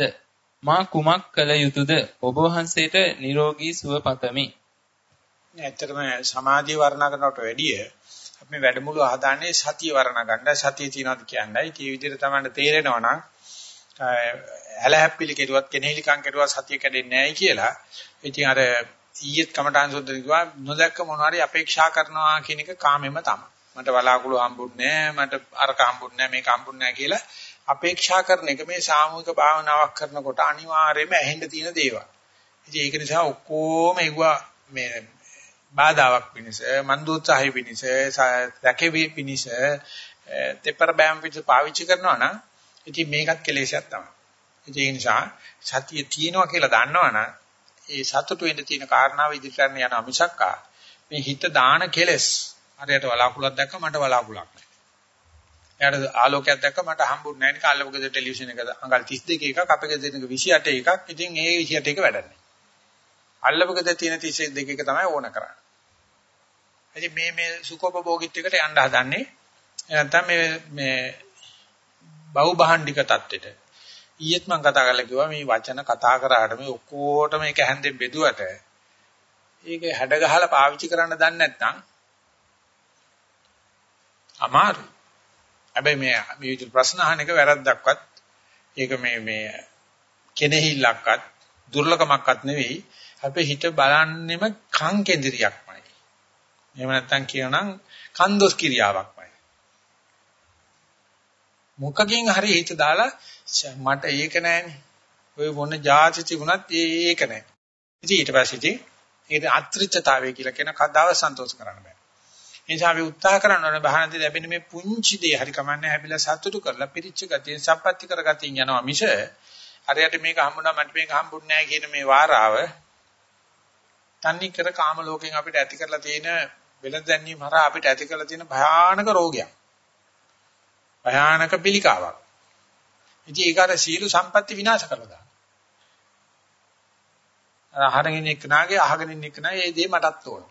Speaker 2: මා කුමක් කළ යුතුද? ඔබ වහන්සේට නිරෝගී සුව පතමි.
Speaker 1: ඇත්තටම සමාධිය වර්ණනා කරනවට වැඩිය අපි මේ වැඩමුළු ආදාන්නේ සතිය වර්ණනා ගන්න සතිය තියනවාද කියන්නයි. ඒ විදිහට තමයි තේරෙනවා නම් ඇලහැප්පිලි කෙරුවත් කෙනෙහිලිකම් කෙරුවත් සතිය කැඩෙන්නේ නැහැ කියලා. ඉතින් අර ඊයේත් කමඨාන් සුද්ධ කිව්වා නොදැක්ක මොනවාරි අපේක්ෂා කරනවා කියන එක කාමෙම තමයි. මට වලාකුළු හම්බුන්නේ නැහැ, මට අරක හම්බුන්නේ නැහැ, මේක හම්බුන්නේ නැහැ කියලා අපේක්ෂා කරන එක මේ සාමූහික භාවනාවක් කරනකොට අනිවාර්යයෙන්ම ඇහෙන්න තියෙන දේවල්. ඉතින් ඒක නිසා ඔක්කොම ඒවා මේ බාධාවක් පිණිස මන්දෝත්සාහය පිණිස රැකෙවි පිණිස දෙපර බෑම් පිණිස පාවිච්චි කරනවා නම් ඉතින් මේකත් කෙලෙසයක් තමයි. ඒ නිසා සතිය තියෙනවා කියලා දන්නවනම් ඒ සතුට වෙන්න තියෙන කාරණාව ඉදිරියට යන මිසක්කා මේ හිත දාන කෙලස් හරියට වලාකුලක් දැක්ක මට වලාකුලක් නැහැ. එයාට ආලෝකයක් දැක්ක මට හම්බුන්නේ නැහැ නේ කාලවකද ටෙලිවිෂන් එක අඟල් 32 එකක් අපේ ගෙදර 28 එකක්. ඉතින් ඒ 28 එක වැඩන්නේ. අල්ලපගද තියෙන 32 එක තමයි ඕන කරන්නේ. ඉතින් මේ මේ සුඛෝපභෝගීත්වයකට යන්න හදන්නේ නැත්නම් මේ මේ බහුභාණ්ඩික தත්වෙට. ඊයේත් මම කතා කරලා කිව්වා මේ වචන කතා කරාට මේ ඔක්කොටම එක හැන්දෙන් බෙදුවට ඒක හැඩ ගහලා පාවිච්චි කරන්න දන්නේ නැත්නම් අමාරු. හැබැයි මේ මේ විදිහට ප්‍රශ්න අහන එක වැරද්දක්වත් ඒක මේ මේ කෙනෙහිල්ලක්වත් දුර්ලකමක්වත් නෙවෙයි අපේ හිත බලන්නෙම කං කේන්ද්‍රියක්මයි. එහෙම නැත්නම් කියනනම් කන්දොස් කිරියාවක්මයි. මොකකින් හරි හිත දාලා මට ඒක නෑනේ. ඔය මොන જાති තිබුණත් ඒක නෑ. ඉතින් ඊට පස්සේ ඉතින් ඒක අත්‍රිච්ඡතාවය කියලා කියන කතාව සන්තෝෂ කරන්න බෑ. ඒ නිසා අපි උත්සාහ කරන්න ඕනේ බහනදී ලැබෙන මේ පුංචි දේ හරි කමන්නේ හැබිලා සතුටු කරලා පිරිච්ච ගතිය සම්පත්‍ති කරගතියින් යනවා මිස හරියට මේක හම්බුණා මට මේක හම්බුන්නේ නැහැ කියන මේ වාරාව තන්නේ කර කාම ලෝකෙන් අපිට ඇති කරලා තියෙන වෙලඳ දැනීම හරහා අපිට ඇති කරලා තියෙන භයානක රෝගයක්. භයානක පිළිකාවක්. ඉතින් ඒක අර සීල සම්පatti විනාශ කරලා දානවා. අහගෙන ඉන්න එක්කනාගේ අහගෙන ඉන්න එක්කනා ඒ දේ මටත් ඕන.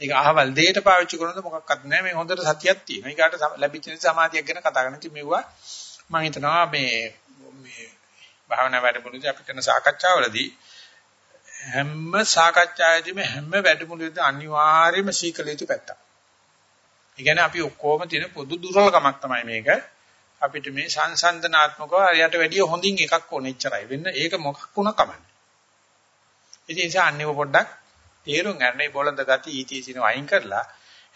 Speaker 1: ඒක අහවල් දෙයට පාවිච්චි කරනොත් මොකක්වත් නැහැ මේ හොඳට සතියක් තියෙනවා. ඒකට ලැබිච්ච සමාධියක් ගැන කතා කරන ඉතින් මෙවුවා මම හිතනවා මේ මේ භාවනා වැඩමුළුවේදී අපි කරන සාකච්ඡාවලදී හැම සාකච්ඡාවේදීම හැම වැඩමුළුවේදී අනිවාර්යයෙන්ම සීකල යුතු පැත්තක්. ඒ කියන්නේ අපි ඔක්කොම තියෙන පොදු දුර්වලකමක් තමයි මේක. අපිට මේ සංසන්දනාත්මකව අරයට වැඩිය හොඳින් එකක් ඕනේ ඉච්චරයි වෙන්න. ඒක මොකක් වුණා කමන්නේ. ඉතින් ඒ නිසා අන්නේව පොඩ්ඩක් තේරුම් ගන්න මේ බොළඳ ගති ඊටීසින වයින් කරලා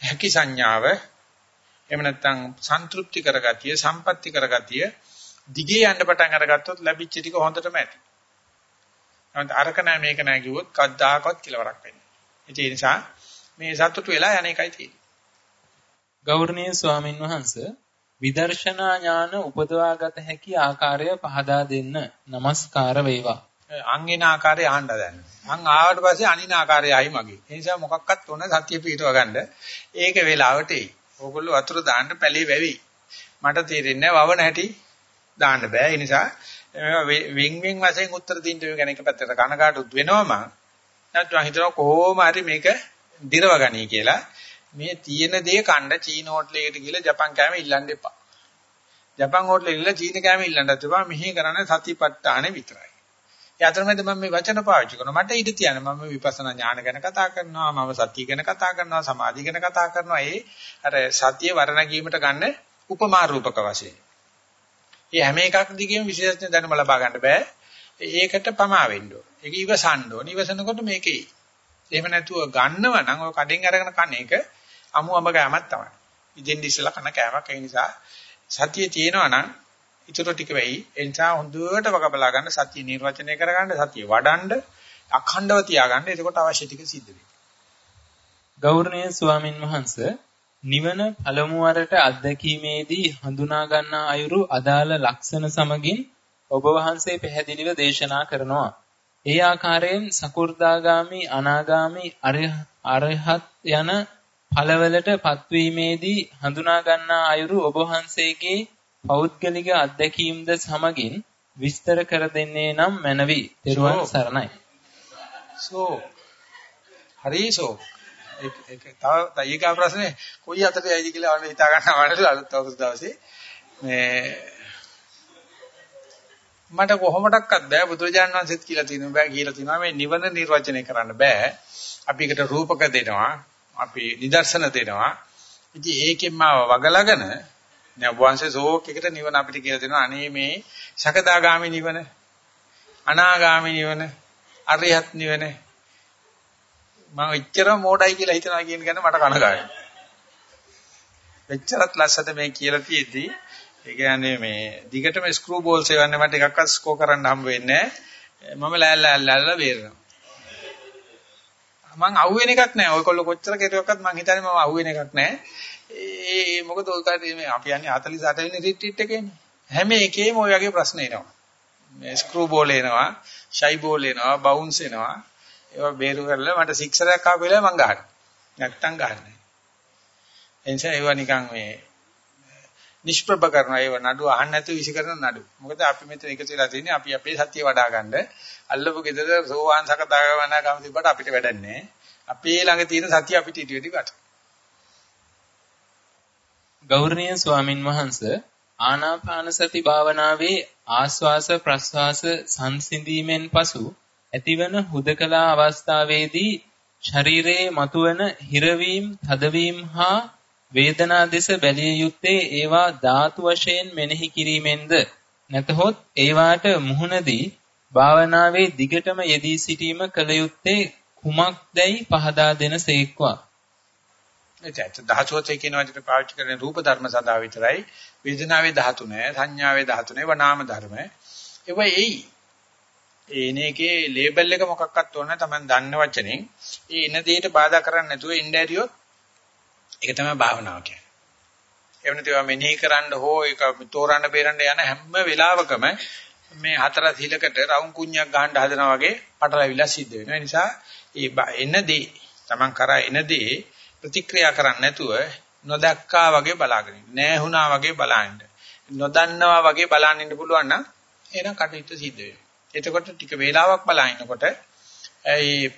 Speaker 1: හැකි සංඥාව එහෙම නැත්නම් සන්තුෂ්ටි කරගතිය, සම්පatti කරගතිය දිගේ යන්න පටන් අරගත්තොත් ලැබිච්ච ටික හොඳටම ඇති. නමුත් අරක නැහැ මේක නැහැ කිව්වොත් කද්දාකවත් කිලවරක් වෙන්නේ. ඒ නිසා මේ සතුටු වෙලා යන එකයි තියෙන්නේ.
Speaker 2: ගෞරවනීය ස්වාමින් වහන්සේ විදර්ශනා ඥාන උපදවාගත හැකි ආකාරය පහදා දෙන්න. নমස්කාර වේවා.
Speaker 1: අංගින ආකාරය ආහන්න දැන්. අං ආවට පස්සේ අනින ආකාරය ආයි මගේ. ඒ නිසා මොකක්වත් ඕන සතිය පිටව ගන්න. ඒක වෙලාවට එයි. ඕගොල්ලෝ වතුර දාන්න පැලේ වැවි. මට තේරෙන්නේ නැහැ වවන හැටි දාන්න බෑ. ඒ නිසා වෙන් වෙන් වශයෙන් උත්තර දෙන්න මේ ගැන එක පැත්තට කනගාටුත් වෙනවම නැත්නම් හිතනවා කොහොම හරි මේක දිරවගනි කියලා මේ තියෙන දේ කණ්ඩ චීන හෝටලයකට ගිහලා ජපන් කෑම ඉල්ලන්න එපා. ජපන් හෝටලෙ ඉල්ලලා චීන කෑම ඉල්ලන්නත් එපා. මෙහි කරන්නේ සතිපට්ඨානෙ විතරයි. ඒ අතරමැද මම මේ වචන පාවිච්චි කරනවා. මට ඉඩ තියන මම විපස්සනා ඥාන ගැන කතා කරනවා, මම සතිය ගැන කතා කරනවා, සමාධිය ගැන කතා කරනවා. ඒ අර සතිය වර්ණගීමට ගන්න උපමා රූපක වශයෙන්. මේ හැම එකක් දිගෙම විශේෂඥ දැනුම ලබා ගන්න බෑ. ඒකට පමා වෙන්න ඕන. ඒක ඉවසන්න ඕන. ඉවසනකොට මේකේ. එහෙම නැතුව ගන්නව නම් ඔය කඩෙන් අරගෙන කන එක අමු අඹ කෑමක් තමයි. ඉදෙන් ඉස්සලා කන කෑමක්. ඒ නිසා සතිය තියෙනවා නම් ඊටර ටික වෙයි. ඒ නිසා හොඳට වගබලා ගන්න සතිය නිර්වචනය කරගන්න සතිය වඩන්න අඛණ්ඩව තියාගන්න. එතකොට අවශ්‍ය ටික සිද්ධ වෙනවා.
Speaker 2: ගෞරවනීය ස්වාමින් වහන්සේ නිවන පළමු වරට අත්දැකීමේදී හඳුනා ගන්නා අයුරු අදාළ ලක්ෂණ සමගින් ඔබ වහන්සේ පැහැදිලිව දේශනා කරනවා. ඒ ආකාරයෙන් සකු르දාගාමි අනාගාමි අරහත් යන ඵලවලට පත්වීමේදී හඳුනා ගන්නා අයුරු ඔබ වහන්සේගේ පෞද්ගලික අත්දැකීම්ද සමගින් විස්තර කර දෙන්නේ නම් මැනවි. ත්වන් සරණයි.
Speaker 1: සෝ හරිසෝ ඒක තව ඊගා ප්‍රශ්නේ කොයි අතට යයිද කියලා වන්න හිතා ගන්නවා වලට අලුත් අවුරුදු දවසේ. මේ මට කොහොමඩක්වත් බෑ බුදුරජාණන් වහන්සේත් කියලා තියෙනවා බෑ කියලා තියෙනවා. මේ නිවන නිර්වචනය කරන්න බෑ. අපි එකට රූපක දෙනවා අපි නිදර්ශන දෙනවා. ඉතින් ඒකෙන් මාව වගලාගෙන දැන් වංශේ ශෝක එකට නිවන අපිට කියලා දෙනවා. අනේ මේ සකදාගාමි නිවන අනාගාමි නිවන අරියත් නිවන මම එච්චර මෝඩයි කියලා හිතනවා කියන ගැන මට කනගාටුයි. එච්චරත් ලස්සට මේ කියලා තියෙද්දි ඒ කියන්නේ මේ දිගටම ස්ක්‍රූ බෝල්ස් එවන්නේ මට එකක්වත් ස්කෝ කරන්න හම්බ වෙන්නේ නැහැ. මම ලෑල්ල ලෑල්ල බේරනවා. මං අහුවෙන එකක් නැහැ. ඔයකොල්ලෝ කොච්චර කෙරුවක්වත් මං හිතන්නේ මම අහුවෙන එකක් නැහැ. ඒ මොකද ඔය කාටේ මේ අපි යන්නේ 48 වෙනි රිට්‍රීට් එකේනේ. හැම එකේම ওই වගේ ප්‍රශ්න එනවා. මේ ස්ක්‍රූ බෝල් එනවා, ෂයි බෝල් එනවා, බවුන්ස් එනවා. ඒවා බේරු කරලා මට සික්සරයක් ආපු වෙලාව මං ගහනවා. නැත්තම් ගහන්නේ. එනිසා ඒවා නිකන් මේ නිෂ්ප්‍රභ කරන ඒවා නඩු අහන්න නැතුව විසි කරන නඩු. මොකද අපි මෙතන එකතු වෙලා තියෙන්නේ අපි අපේ සත්‍ය වඩා ගන්න. අල්ලපු ගෙදර සෝවාන් සකදාගමන ගම තිබ්බට අපිට වැඩක් නැහැ. අපේ ළඟ තියෙන සත්‍ය අපිට ඊට වැඩි වට.
Speaker 2: ගෞරවනීය ස්වාමින් වහන්සේ ආනාපාන සති භාවනාවේ ආස්වාස ප්‍රස්වාස සංසිඳීමෙන් පසු ඇතිවන හුදකලා අවස්ථාවේදී ශරීරයේ මතුවන හිරවීම, තදවීම හා වේදනා දෙස බැලිය යුත්තේ ඒවා ධාතු වශයෙන් මෙනෙහි කිරීමෙන්ද නැතහොත් ඒවාට මුහුණදී භාවනාවේ දිගටම යෙදී සිටීම කල යුත්තේ කුමක්දයි පහදා දෙන සේක්වා
Speaker 1: එතැත් ධාතුවතේ කියන වචනේ පාවිච්චි කරන්නේ රූප ධර්ම සඳහා විතරයි. වේදනාවේ ධාතු නැහැ, සංඥාවේ ධාතු නැහැ, වනාම ධර්ම. ඒව එයි. එන එකේ ලේබල් එක මොකක්වත් ඕන නැහැ. Taman දන්න වචනෙන් ඒ එන දෙයට බාධා කරන්නේ නැතුව ඉන්න ඇරියොත් ඒක තමයි භාවනාව කියන්නේ. එහෙම නැතිව මෙනෙහි කරන්න හෝ ඒක තෝරන්න බේරන්න යන හැම වෙලාවකම මේ හතර හිලකට රවුම් කුණ්‍යක් ගහන්න හදනවා වගේ පටලවිලා සිද්ධ වෙනවා. ඒ නිසා ඒ එන දේ Taman කරා එන දේ ප්‍රතික්‍රියා කරන්නේ නැතුව නොදක්කා වගේ බලාගෙන ඉන්න. නැහුණා වගේ බලන්න. නොදන්නවා වගේ බලන්න ඉන්න පුළුවන් නම් එහෙනම් කටයුත්ත සිද්ධ වෙනවා. එතකොට ටික වේලාවක් බලනකොට ඒ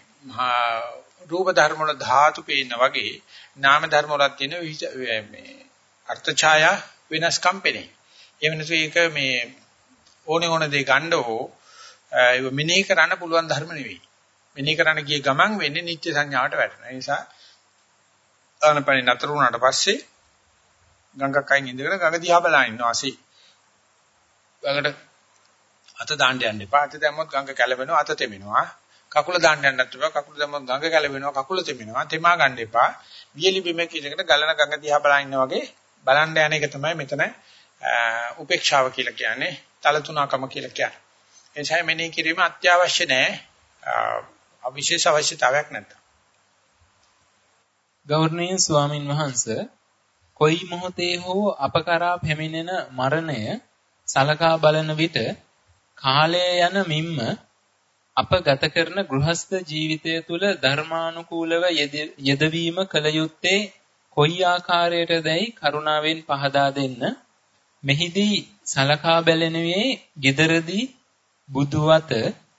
Speaker 1: රූප ධර්ම වල ධාතු පේන වගේ නාම ධර්ම වලත් තියෙන මේ අර්ථ ඡායා වෙනස්කම් පෙනේ. ඒ වෙනස ඒක මේ ඕනේ ඕන දේ ගන්න හෝ ඒ මෙනෙහි කරන්න පුළුවන් ධර්ම නෙවෙයි. මෙනෙහි කරන්න ගිය ගමන් වෙන්නේ නිත්‍ය සංඥාවට වැටෙනවා. ඒ නිසා ආනපනින් නතර වුණාට පස්සේ ගඟක් අයින් ඉඳගෙන ගඟ දිහා බලන ඉන්නවා ASCII. ගඟට අත දාන්න යන්න එපා. අත දැම්මොත් ගඟ කැළඹෙනවා අත තෙමෙනවා. කකුල දාන්න යන්නත් එපා. කකුල දැම්මොත් ගඟ කැළඹෙනවා කකුල තෙමෙනවා. තෙමා ගන්න එපා. වියලි බිමක ඉඳගෙන ගලන ගඟ දිහා බලන ඉන්නා වගේ බලන්න යන එක තමයි මෙතන උපේක්ෂාව කියලා කියන්නේ. තලතුණකම කියලා කියන්නේ. එනිසා මෙනෙහි කිරීම අත්‍යවශ්‍ය නැහැ. අවිශේෂ අවශ්‍යතාවයක් නැත්නම්.
Speaker 2: ගෞරවනීය ස්වාමින් වහන්සේ කොයි මොහොතේ හෝ අප කරා පැමිණෙන මරණය සලකා බලන විට කාලය යන මිම්ම අප ගත කරන ගෘහස්ත ජීවිතය තුළ ධර්මානුකූලව යෙදවීම කල යුත්තේ කොයි ආකාරයටදයි කරුණාවෙන් පහදා දෙන්න. මෙහිදී සලකා බැලෙනුයේ gedaradi බුදුවත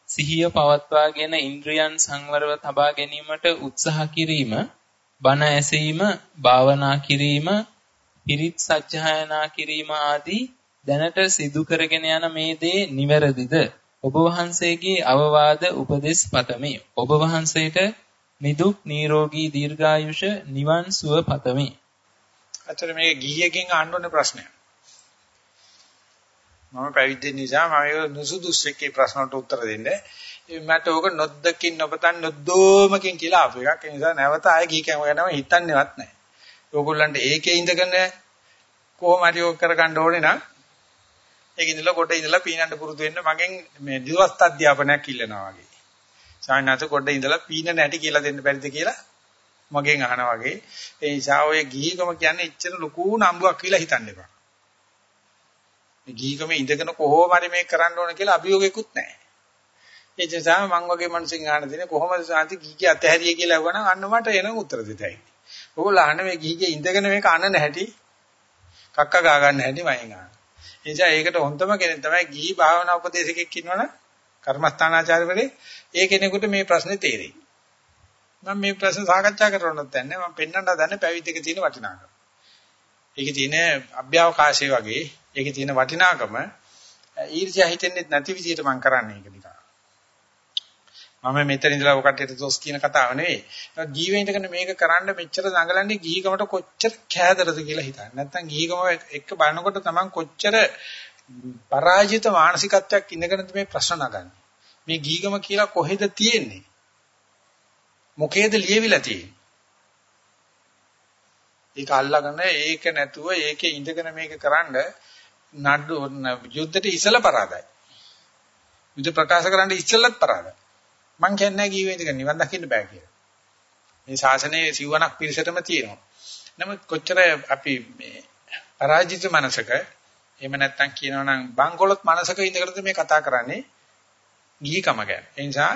Speaker 2: සිහිය පවත්වාගෙන ඉන්ද්‍රියන් සංවරව තබා ගැනීමට උත්සාහ කිරීම බණ ඇසීම, භාවනා කිරීම, පිරිත් සත්‍යයනා කිරීම ආදී දැනට සිදු කරගෙන යන මේ දේ නිවැරදිද? ඔබ වහන්සේගේ අවවාද උපදෙස් පතමි. ඔබ වහන්සේට නිදුක් නිරෝගී දීර්ඝායුෂ නිවන් සුව පතමි.
Speaker 1: අතර මේ ගිහියකින් අහන්න ඕනේ ප්‍රශ්නයක්. මම පැවිදි නිසා මම ඒක නුසුදුස්සෙක්ගේ ප්‍රශ්නට උත්තර දෙන්නේ. මට ඕක නොද්දකින් නොපතන් නොද්දෝමකින් කියලා ආපු එකක්. ඒ නිසා නැවත ආයෙ ගිහි කැම ගැනම හිතන්නේවත් නැහැ. ඕගොල්ලන්ට ඒකේ ඉඳගෙන කොහොම හරි ඕක කරගන්න ඕනේ නම් ඒක ඉඳලා කොට ඉඳලා පීනන්න පුරුදු වෙන්න මගෙන් මේ දිවස්ත අධ්‍යාපනයක් ඉල්ලනවා වගේ. සායනාත කොට ඉඳලා පීන නැටි කියලා දෙන්න බැරිද කියලා මගෙන් අහනවා වගේ. ඒ නිසා ඔය ගිහිකම කියන්නේ එච්චර ලොකු නම්බුවක් කියලා හිතන්න එපා. මේ ගිහිකම ඉඳගෙන කොහොම හරි මේක කරන්න ඕන කියලා අභියෝගයක්වත් නැහැ. ඒ නිසා මම වගේ මිනිස්සුන් අහන දෙන්නේ කොහොමද සාන්ති ගිහිගේ අතහැරිය කියලා අහුවනම් අන්න මට එන උත්තර දෙතයි. ඕගොල්ලෝ අහන මේ ගිහිගේ ඉඳගෙන මේක අනන හැටි කක්ක ගා ගන්න හැටි මයින් අහන. ඒ නිසා ඒකට හොඳම කෙනෙක් තමයි ගිහි භාවනා උපදේශකෙක් ඉන්නවනේ කර්මස්ථානාචාර්යවරේ ඒ කෙනෙකුට මේ ප්‍රශ්නේ තේරෙයි. මම මේ ප්‍රශ්න සාකච්ඡා කරනවත් නැහැ මම පෙන්වන්න හදන්නේ පැවිද්දක තියෙන වටිනාකම. ඒකේ තියෙන අභ්‍යවකාශය වගේ ඒකේ තියෙන වටිනාකම ඊර්ෂ්‍යා හිතෙන්නේ නැති විදිහට මම කරන්නේ ඒක නිකන්. මම මෙතන ඉඳලා ඔය කට්ටියට දොස් කියන කතාව නෙවෙයි. ජීවේ ඉඳගෙන මේක කරන්න මෙච්චර දඟලන්නේ ගිහිකමට කොච්චර කෑදරද කියලා හිතන්න. නැත්තම් ගිහිකම එක්ක බලනකොට Taman කොච්චර පරාජිත මානසිකත්වයක් ඉඳගෙනද මේ ප්‍රශ්න නගන්නේ. මේ ගිහිකම කියලා කොහෙද තියෙන්නේ? මොකේද ලියවිලා තියෙන්නේ? ඒක අල්ලගෙන ඒක නැතුව ඒකේ ඉඳගෙන මේක කරන්න නඩු යුද්ධයට ඉසල පරාදයි. යුද්ධ ප්‍රකාශ කරන්න ඉස්සෙල්ලත් පරාදයි. මං කියන්නේ ජීවිතේ නිවන් දකින්න බෑ කියලා. මේ ශාසනයේ සිවණක් පිරිසටම තියෙනවා. නමුත් කොච්චර අපි මේ පරාජිත මනසක එහෙම නැත්නම් කියනවා නම් බංකොලොත් මනසක ඉඳගෙනද මේ කතා කරන්නේ ගිහිකම ගැන. ඒ නිසා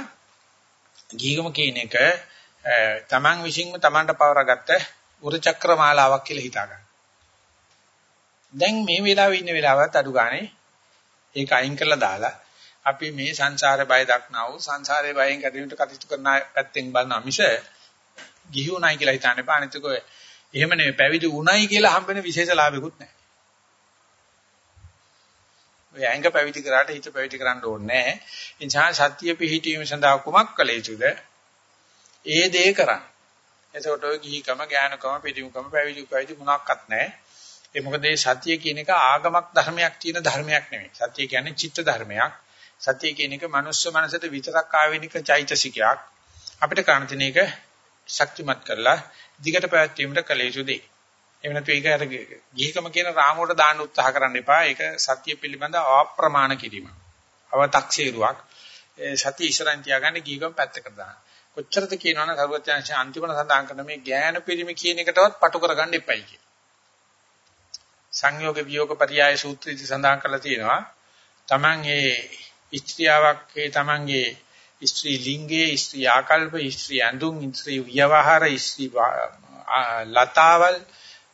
Speaker 1: ගිහිකම කියන එක තමන් විසින්ම තමන්ට පවරගත්ත උර චක්‍ර මාලාවක් කියලා හිතා ගන්න. දැන් මේ වෙලාවේ ඉන්න වෙලාවත් අඩු ගානේ ඒක අයින් කරලා දාලා අපි මේ සංසාරේ බය දක්නා වූ සංසාරේ බයෙන් කටයුතු කටයුතු කරන පැත්තෙන් බලන මිස ගිහි උණයි කියලා හිතන්න එපා. අනිතක එහෙම නෙවෙයි පැවිදි උණයි කියලා හම්බෙන විශේෂ ලාභයක්වත් නැහැ. ඔය ඇඟ පැවිදි කරාට හිත පැවිදි කරන්න ඕනේ නැහැ. එනිසා සත්‍ය පිහිටීම සඳහා කුමක් කළ යුතුද? ඒ දේ කරන්න. එතකොට ඔය ගිහිකම, ඥානකම, පිටිමුකම, පැවිදි පැවිදි මොනක්වත් නැහැ. ඒ මොකද මේ සත්‍ය කියන එක ආගමක් ධර්මයක් තියෙන ධර්මයක් නෙවෙයි. සත්‍ය කියන්නේ චිත්ත ධර්මයක්. සතිය කියන එක මනුස්ස මනසට විතරක් ආවෙනික චෛතසිකයක්. අපිට කරන්න තියෙන එක ශක්තිමත් කරලා දිගට පැවැත්වීමට කළ යුතු දෙයක්. එහෙම නැත්නම් ඒක අර ගිහිකම කියන රාමුවට දාන්න උත්සාහ කරන්න එපා. ඒක සත්‍ය පිළිබඳ ආප්‍රමාණ කිරීම. අව탁සීරුවක්. සත්‍ය ඉස්සරහින් තියාගන්න ගිහිකම පැත්තකට දාන්න. කොච්චරද කියනවනම් සරුවත්‍යංශ අන්තිමන සඳහන් කරන මේ ඥාන පිරිමි කියන එකටවත් පටු කරගන්න එපයි කියන. සංයෝග විయోగ පරියාය සූත්‍රයේදී සඳහන් කරලා තියෙනවා. Taman e ස්ත්‍රියාවක් ඒ Tamanගේ ස්ත්‍රී ලිංගයේ ස්ත්‍රී ආකල්ප ස්ත්‍රී ඇඳුම් ස්ත්‍රී ව්‍යවහාර ස්ත්‍රී ලතාවල්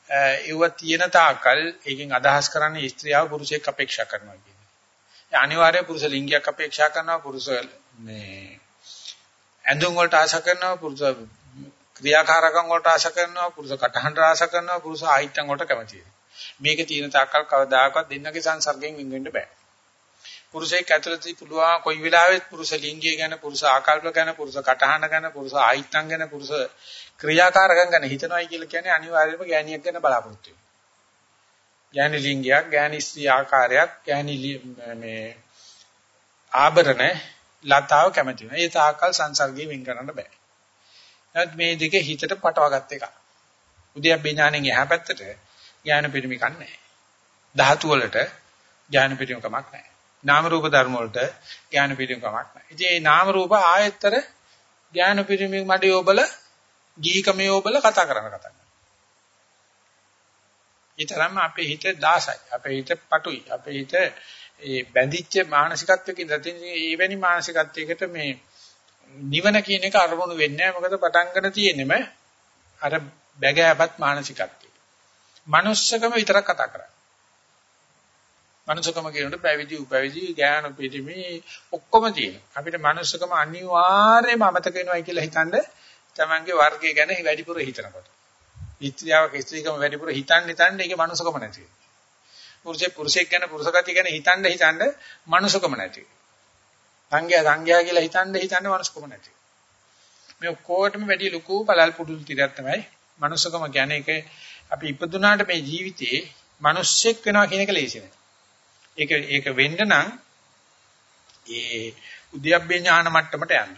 Speaker 1: ඒව තියෙන තාකල් ඒකෙන් අදහස් කරන්නේ ස්ත්‍රියව පුරුෂයෙක් අපේක්ෂා කරනවා කියන්නේ. ඒ අනිවාර්ය පුරුෂ ලිංගයක් අපේක්ෂා කරනවා පුරුෂ මේ ඇඳුම් වලට ආශ කරනවා පුරුෂ ක්‍රියාකාරකම් වලට ආශ කරනවා පුරුෂ කටහඬ ආශ කරනවා පුරුෂ ආයිත්තම් වලට කැමතියි. මේක තියෙන තාකල් කවදාකවත් දෙන්නගේ සංසර්ගයෙන් වින් වෙන්න බෑ. පුරුෂයෙක් ඇතුළතදී පුළුවන් කොයි වෙලාවෙත් පුරුෂ ලිංගය ගැන පුරුෂ ආකල්ප ගැන පුරුෂ කටහඬ ගැන පුරුෂ ආයිත්තම් ගැන පුරුෂ ක්‍රියාකාරකම් ගැන හිතනවායි කියලා කියන්නේ අනිවාර්යයෙන්ම ගෑණියක් ගැන බලාපොරොත්තු වෙනවා. ගෑණි ලිංගයක්, ගෑණි ස්ත්‍රී ආකාරයක්, ගෑණි මේ ආභරණ ලතාව කැමති වෙනවා. ඒ තාකල් සංසර්ගයෙන් වෙන් කරන්න බෑ. නමුත් මේ දෙක හිතට පටවගත් එක. උද්‍යප්පේ ඥාණයෙන් එහා පැත්තට ඥාන පිරිමිකක් නැහැ. ධාතු වලට ඥාන පිරිමිකමක් නැහැ. නාම රූප ධර්ම වලට ඥාන පිරිමිකමක් නැහැ. ඉතින් මේ නාම රූප ආයතර ඥාන පිරිමික මඩේ ඔබල ගීකමේ ඔබල කතා කරන කතා කරනවා. ඊතරම්ම අපේ හිත දාසයි. අපේ හිත පටුයි. අපේ හිත ඒ බැඳිච්ච මානසිකත්වයක ඉඳලා තියෙන එවැනි මානසිකත්වයකට මේ නිවන කියන එක අරමුණු වෙන්නේ නැහැ. මොකද පටන් ගන්න තියෙන්නේම අර බැගෑපත් මානසිකත්වය. manussකම විතරක් කතා කරන්නේ. Manussකම කියනකොට පැවිදි උපැවිදි ඥාන පිටිමි ඔක්කොම තියෙනවා. අපිට manussකම අනිවාර්යයෙන්ම අමතක වෙනවයි කියලා හිතනද තමන්ගේ වර්ගය ගැන වැඩිපුර හිතනකොට. ස්ත්‍රියවක ස්ත්‍රීකම වැඩිපුර හිතන්න හිතන්න ඒකේ මනුසකම නැති වෙනවා. පුරුෂයෙක් පුරුෂයෙක් ගැන පුරුෂකතිය ගැන හිතන්න හිතන්න මනුසකම නැති වෙනවා. සංඝයා සංඝයා කියලා හිතන්න හිතන්න මනුසකම නැති වෙනවා. මේ ඔක්කොටම වැඩි ලොකු පළල් පුදුල් ටිකක් තමයි මනුසකම ගැන එක අපි ඉපදුනාට මේ ජීවිතේ මිනිස්සෙක් වෙනවා කියන එක ලේසි නෑ. ඒක ඒක වෙන්න නම් ඒ උද්‍යප්පේ ඥාන මට්ටමට යන්න.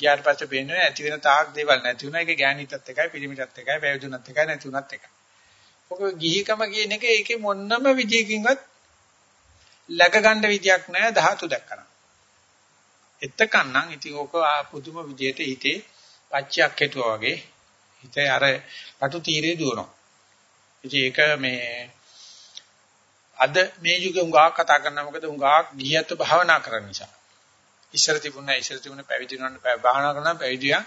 Speaker 1: ගියාට පස්සේ පේන්නේ ඇති වෙන තාක් දේවල් නැති වුණා. ඒක ගෑනිටත් එකයි, පිරිමිටත් එකයි, පැවිදුණත් එකයි, නැති වුණත් එකයි. ඔක ගිහිකම කියන එක ඒකේ මොන්නම විදියකින්වත් läග ගන්න විදියක් නැහැ ධාතු දැක්කම. එතකන් නම් ඉතින් ඕක පුදුම විදියට හිතේ පච්චයක් හිටුවා වගේ හිතේ අර පටු තීරේ දුවනවා. ඉතින් ඒක මේ අද මේ යුගෙ උඟා කතා කරනවා මොකද උඟා ගියත් භාවනා කරන නිසා. ඉස්සර තිබුණා ඉස්සර තිබුණ පැවිදි වුණාට භාවනා කරනවා පැවිදියා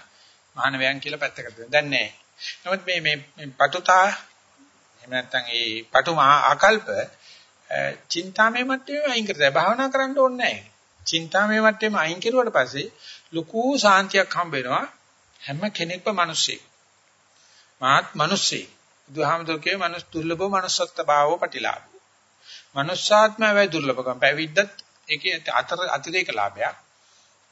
Speaker 1: මහානවයන් කියලා පැත්තකට දැන් නැහැ. නමුත් මේ මේ පටුතා එහෙම නැත්නම් ඒ පටුමා ආකල්ප චින්තාමය මට්ටමේ අයින් කරලා භාවනා කරන්න ඕනේ නැහැ. චින්තාමය මට්ටමේ අයින් කරුවාට පස්සේ ලুকু සාන්තියක් හම්බ වෙනවා හැම කෙනෙක්ම මිනිස්සෙක්. මාත් මිනිස්සෙක්. බුදුහාමුදුරුවෝ මනුස්ස දුර්ලභව manussත්ත භාවෝ පටිලාභ. Manussාත්මය වේ දුර්ලභකම්. පැවිද්දත් ඒකේ අතර අතිරේක ලාභයක්.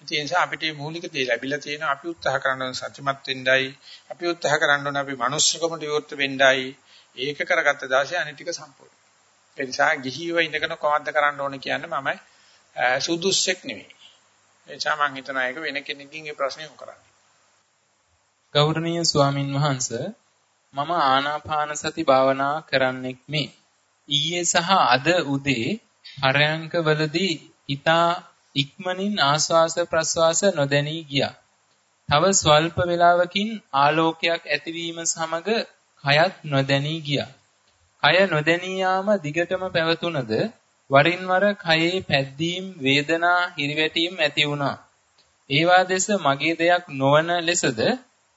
Speaker 1: ඒ නිසා අපිට මේ මූලික දේ ලැබිලා තියෙනවා අපි උත්සාහ කරන සත්‍යමත් වෙන්නයි අපි උත්සාහ කරන්න ඕනේ අපි manussකමට විවෘත වෙන්නයි ඒක කරගත්ත දාසේ අනිත් ටික සම්පූර්ණ. ඒ නිසා ගිහිව ඉඳගෙන කොහොමද කරන්න ඕනේ කියන්නේ මම සුදුස්සෙක් නෙවෙයි. ඒ නිසා මම හිතනවා ඒක වෙන කෙනෙක්ගෙන් මේ ප්‍රශ්නේ උ කරන්නේ.
Speaker 2: ගෞරවනීය ස්වාමින් වහන්සේ මම ආනාපාන සති භාවනා කරන්නෙක් මේ. ඊයේ සහ අද උදේ පරයන්කවලදී ඊතා ඉක්මනින් ආස්වාස ප්‍රස්වාස නොදැනී ගියා. තව ස්වල්ප වේලාවකින් ආලෝකයක් ඇතිවීම සමග කයත් නොදැනී ගියා. කය නොදැනී යාම දිගටම පැවතුනද වරින් වර කයේ පැද්දීම් වේදනා හිරිවැටීම් ඇති වුණා. ඒවා දෙස මගේ දෙයක් නොවන ලෙසද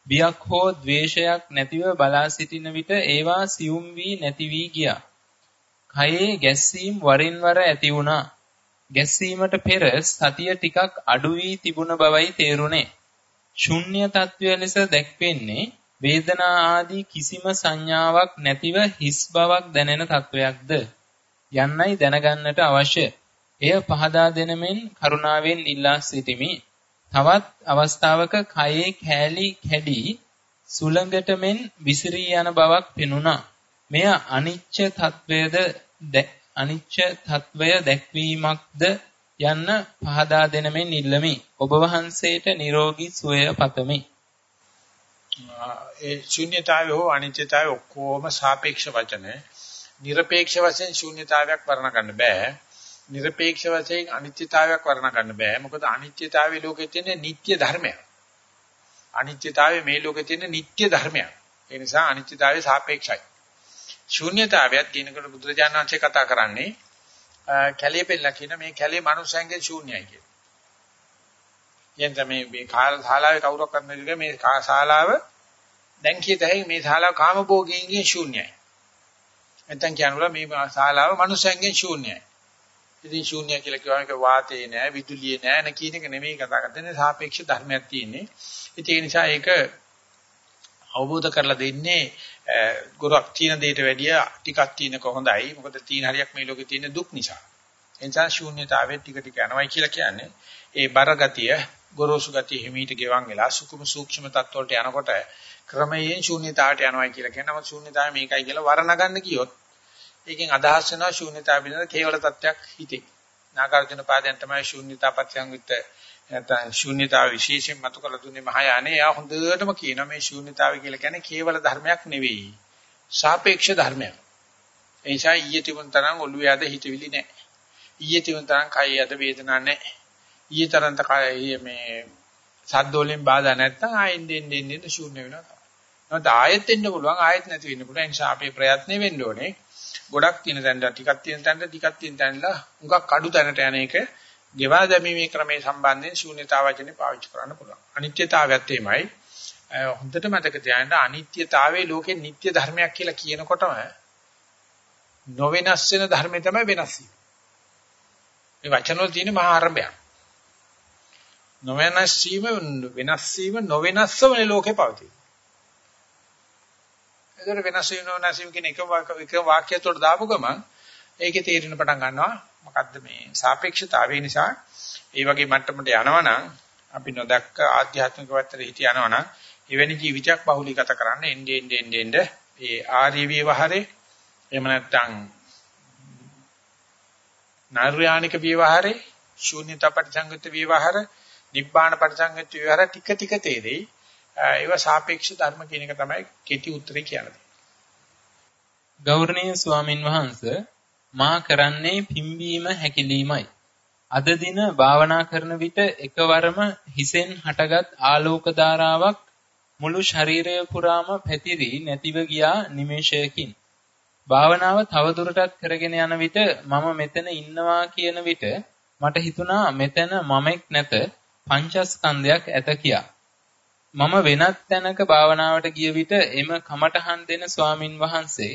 Speaker 2: බියක් හෝ ද්වේෂයක් නැතිව බලා සිටින විට ඒවා සියුම් වී නැති වී ගියා. කයේ ගැස්සීම් වරින් වර ඇති වුණා. ගැස්සීමට පෙර සතිය ටිකක් අඩු වී තිබුණ බවයි තේරුණේ. ශුන්‍ය తත්වය ලෙස දැක්වෙන්නේ වේදනා ආදී කිසිම සංඥාවක් නැතිව හිස් බවක් දැනෙන තත්වයක්ද යන්නයි දැනගන්නට අවශ්‍ය. එය පහදා දෙනමෙන් කරුණාවෙන් ඉල්ලා සිටිමි. තවත් අවස්ථාවක කයේ කෑලි කැඩි සුළඟට මෙන් විසිරී යන බවක් පෙනුණා. මෙය අනිච්ච තත්වයද අනිච්ච තත්වය දැක්වීමක්ද යන්න පහදා දෙනමෙන් ඉල්ලමි. ඔබ වහන්සේට නිරෝගී සුවය පතමි.
Speaker 1: ඒ ශූන්‍යතාවය හෝ අනිත්‍යතාවය ඔක්කොම සාපේක්ෂ වචන. নিরপেক্ষ වශයෙන් ශූන්‍යතාවයක් වර්ණ ගන්න බෑ. নিরপেক্ষ වශයෙන් අනිත්‍යතාවයක් වර්ණ ගන්න බෑ. මොකද අනිත්‍යතාවයේ ලෝකෙ තියෙන නිට්ටය ධර්මයක්. අනිත්‍යතාවයේ මේ ලෝකෙ තියෙන නිට්ටය ධර්මයක්. ඒ නිසා අනිත්‍යතාවය සාපේක්ෂයි. ශූන්‍යතාවයත් කියනකොට බුදුරජාණන් වහන්සේ කතා කරන්නේ කැලේ පෙන්නලා කියන මේ කැලේ මනුස්සයන්ගේ ශූන්‍යයි කියන. යන් තමයි මේ ශාලාවේ කවුරක් කරන්නේ මේ ශාලාව දැන් කියත හැකි මේ ශාලාව කාමභෝගීන්ගෙන් ශූන්‍යයි. නැත්නම් කියනවා මේ ශාලාව මනුස්සයන්ගෙන් ශූන්‍යයි. ඉතින් ශූන්‍ය කියලා කියවම ඒක වාතේ නෑ විදුලියේ නෑ න කියන එක නෙමෙයි කතා කරන්නේ සාපේක්ෂ ධර්මයක් තියෙන්නේ. ඉතින් ඒ නිසා ඒක අවබෝධ කරලා දෙන්නේ ගොරක් තියෙන දෙයට වැඩිය ටිකක් තියෙනක හොඳයි. මොකද තියෙන හරියක් මේ ලෝකේ තියෙන දුක් නිසා. ඒ නිසා ශූන්‍යතාවයේ ටික ටික යනවායි කියලා කියන්නේ ඒ බරගතිය ගොරෝසු ගතිය හිමීට ගෙවන් වෙලා සුකුම සූක්ෂම තත්ත්වවලට යනකොට ක්‍රමයෙන් ශූන්‍යතාවට යනවායි කියලා කියනවා. ශූන්‍යතාවය මේකයි කියලා වර්ණගන්න කියොත් ඒකෙන් අදහස් වෙනවා ශූන්‍යතාව පිළිබඳ කේවල තත්ත්වයක් හිතේ. නාගාර්ජුන පාදයන් තමයි ශූන්‍යතාපත්‍යං විත් නැත්නම් ශූන්‍යතාව විශේෂයෙන් මතු කළ දුන්නේ මහායානේ. එයා හොඳටම කියනවා මේ ශූන්‍යතාවය කියලා කියන්නේ කේවල ධර්මයක් නෙවෙයි. සාපේක්ෂ ධර්මයක්. ඒ නිසා ඊයේ තිබුණ තරම් ඔළුවේ අද හිතවිලි නැහැ. ඊයේ තිබුණ තරම් කය අද වේදනා නැහැ. ඊයේ තරම් කය මේ සද්ද වලින් බාධා නැත්තම් ආයෙත් දෙන්න දෙන්න ශූන්‍ය වෙනවා තමයි. නැත්නම් ආයෙත් එන්න පුළුවන් ආයෙත් නැති වෙන්න පුළුවන්. ඒ නිසා අපේ ප්‍රයත්නෙ වෙන්න ඕනේ. ගොඩක් තියෙන තැනට ටිකක් තියෙන තැනට ටිකක් තියෙන තැනලා උඟක් අඩු තැනට යන එක ගෙවා දැමීමේ ක්‍රමයේ සම්බන්ධයෙන් ශූන්‍යතාව වචනේ පාවිච්චි කරන්න පුළුවන්. අනිත්‍යතාවයත් එමයයි. හොඳට මතක තියාගන්න අනිත්‍යතාවයේ ලෝකේ නිට්ටය ධර්මයක් කියලා කියනකොටම නොවෙනස් වෙන ධර්මය තමයි වෙනස් වීම. මේ වචන වල තියෙන මහා ආරම්භයක්. නොවෙනස් වීම වෙනස් වීම නොවෙනස්වම ලෝකේ පවතී. ඒතර වෙනස් වීම නොවෙනස් වීම කියන එක එක වාක්‍යය තුළ දාපු ගමන් ඒකේ තේරෙන පටන් ගන්නවා මොකද්ද මේ සාපේක්ෂතාවය නිසා ඒ වගේ මට්ටමට යනවනම් අපි නොදැක්ක ආධ්‍යාත්මික පැත්තට හිත යනවනම් එවැනි ජීවිතයක් බහුලීගත කරන්න එන්නේ එන්නේ එන්නේ ඒ ආර්ය විවහරේ එහෙම නැත්නම් නෛර්යානික විවහරේ ශූන්‍යතා පරිසංගත විවහර නිබ්බාන පරිසංගත විවහර ටික ටික තේරෙයි ඒව සාපේක්ෂ ධර්ම කියන එක තමයි කෙටි උත්තරේ කියන්නේ.
Speaker 2: ගෞරවනීය ස්වාමින් වහන්සේ මා කරන්නේ පිම්බීම හැකිලීමයි. අද දින භාවනා කරන විට එකවරම හිසෙන් හටගත් ආලෝක ධාරාවක් මුළු ශරීරය පුරාම පැතිරි නැතිව ගියා නිමේෂයකින්. භාවනාව තවදුරටත් කරගෙන යන විට මම මෙතන ඉන්නවා කියන විට මට හිතුණා මෙතන මමෙක් නැත පංචස්කන්ධයක් ඇත කියා. මම වෙනත් තැනක භාවනාවට ගිය විට එම කමඨහන් දෙන ස්වාමින් වහන්සේ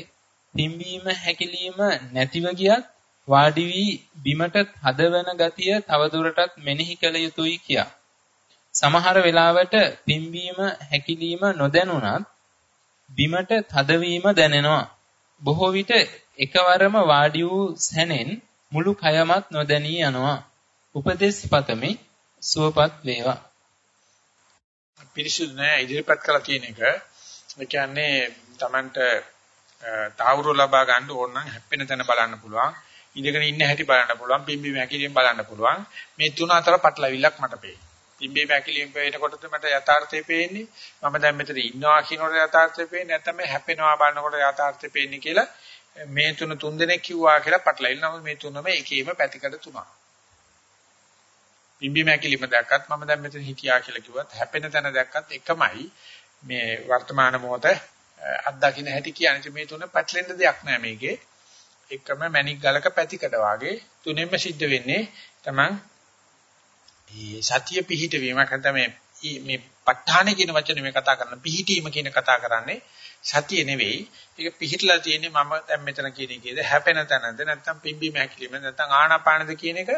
Speaker 2: පිම්බීම හැකිලිම නැතිව ගියත් වාඩි වී බිමට හදවන ගතිය තවදුරටත් මෙනෙහි කළ යුතුයි කියා. සමහර වෙලාවට පිම්බීම හැකිලිම නොදැනුණත් බිමට තදවීම දැනෙනවා. බොහෝ විට එකවරම වාඩි වූ සැනෙන් මුළු කයමත් නොදැනී යනවා. උපදේශ පතමි සුවපත් වේවා.
Speaker 1: පිරිසුදු නෑ ඉදිරිපත් කළා කියන එක. ඒ කියන්නේ Tamanට තාවුරු ලබා ගන්න ඕන නම් හැප්පෙන තැන බලන්න පුළුවන්. ඉඳගෙන ඉන්න හැටි බලන්න පුළුවන්. පිම්බි මැකිලියෙන් බලන්න පුළුවන්. මේ තුන අතර පටලවිල්ලක් මට පේනවා. පිම්බි මැකිලියෙන් පේනකොටද මට යථාර්ථය පේන්නේ. මම දැන් මෙතන ඉන්නවා කියනකොට යථාර්ථය පේන්නේ නැත්නම් මේ හැපෙනවා බලනකොට යථාර්ථය පේන්නේ කියලා මේ තුන තුන් දෙනෙක් කිව්වා කියලා පටලවිල්ල. නමුත් මේ තුනම එකේම පැතිකඩ තුනක්. පිම්බි මැකිලිම දැක්කත් මම දැන් මෙතන හිටියා කියලා කිව්වත් හැපෙන තැන දැක්කත් එකමයි මේ වර්තමාන මොහොත අත්දකින්න හැටි කියන්නේ. මේ තුන පැටලෙන්න දෙයක් නෑ මේකේ. එකම මැණික් ගලක පැතිකඩ වාගේ තුනෙන්ම සිද්ධ වෙන්නේ තමන් මේ සතිය පිහිට වීමක් නැත්නම් මේ මේ ප ဋ ාණේ කියන වචනේ මේ කතා කරන පිහිටීම කියන කතා කරන්නේ සතිය නෙවෙයි. ඒක පිහිටලා තියෙන්නේ මම දැන් මෙතන කියන එකේද? හැපෙන තැනද? නැත්නම් පිම්බි මැකිලිම නැත්නම් ආනාපානද කියන එක?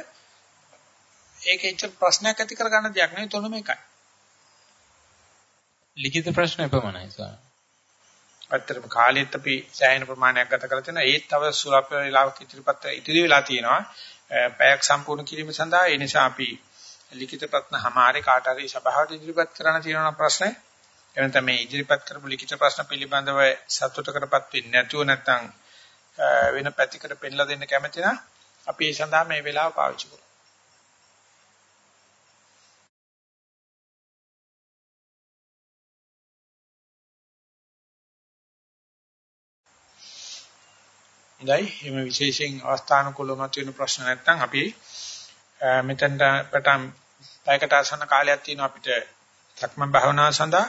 Speaker 1: ඒක එච්චර ප්‍රශ්නයක් ඇති කරගන්න දෙයක් නෙවෙයි. තොනම එකයි.
Speaker 2: ලිඛිත ප්‍රශ්න එපමණයි සර්.
Speaker 1: අත්‍තරම කාලෙත් අපි සෑහෙන ප්‍රමාණයක් ගත කරලා තියෙනවා. ඒත් තව සුලප වේලාවක ඉදිරිපත් ඉදිරි වෙලා තියෙනවා. පැයක් සම්පූර්ණ කිරීම සඳහා ඒ නිසා අපි ලිඛිත ප්‍රශ්න හැමාරේ කාට හරි සභාවට ඉදිරිපත් කරන්න තියෙන ප්‍රශ්න එනතම මේ ඉදිරිපත් කරපු ලිඛිත ප්‍රශ්න පිළිබඳව සතුටකටපත් වෙන්නේ නැතුව නැත්නම් වෙන පැතිකඩ පෙන්ලා දෙන්න කැමති නම් අපි ඒ සඳහා මේ වෙලාව පාවිච්චි කරමු. ඉඳයි එimhe විශේෂයෙන් අවස්ථානුකූලව මතුවෙන ප්‍රශ්න නැත්නම් අපි මෙතෙන්ට පටන් පැයකට ආසන්න කාලයක් තියෙනවා අපිට සක්මන් භාවනාව සඳහා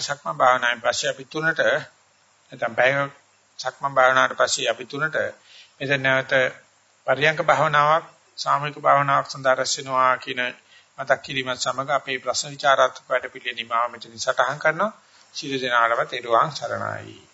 Speaker 1: සක්මන් භාවනාවෙන් පස්සේ අපි තුනට නැත්නම් පැය සක්මන් භාවනාවට පස්සේ අපි තුනට මෙතන නැවත පරියංක භාවනාවක් සාමූහික භාවනාවක් සඳහා රැස් වෙනවා කියන මතක් කිරීමත් සමග අපේ ප්‍රශ්න විචාරාත්මක වැඩ පිළිවෙල නිමාව මෙතන සටහන් කරනවා. සියලු දෙනාටම තෙරුවන් සරණයි.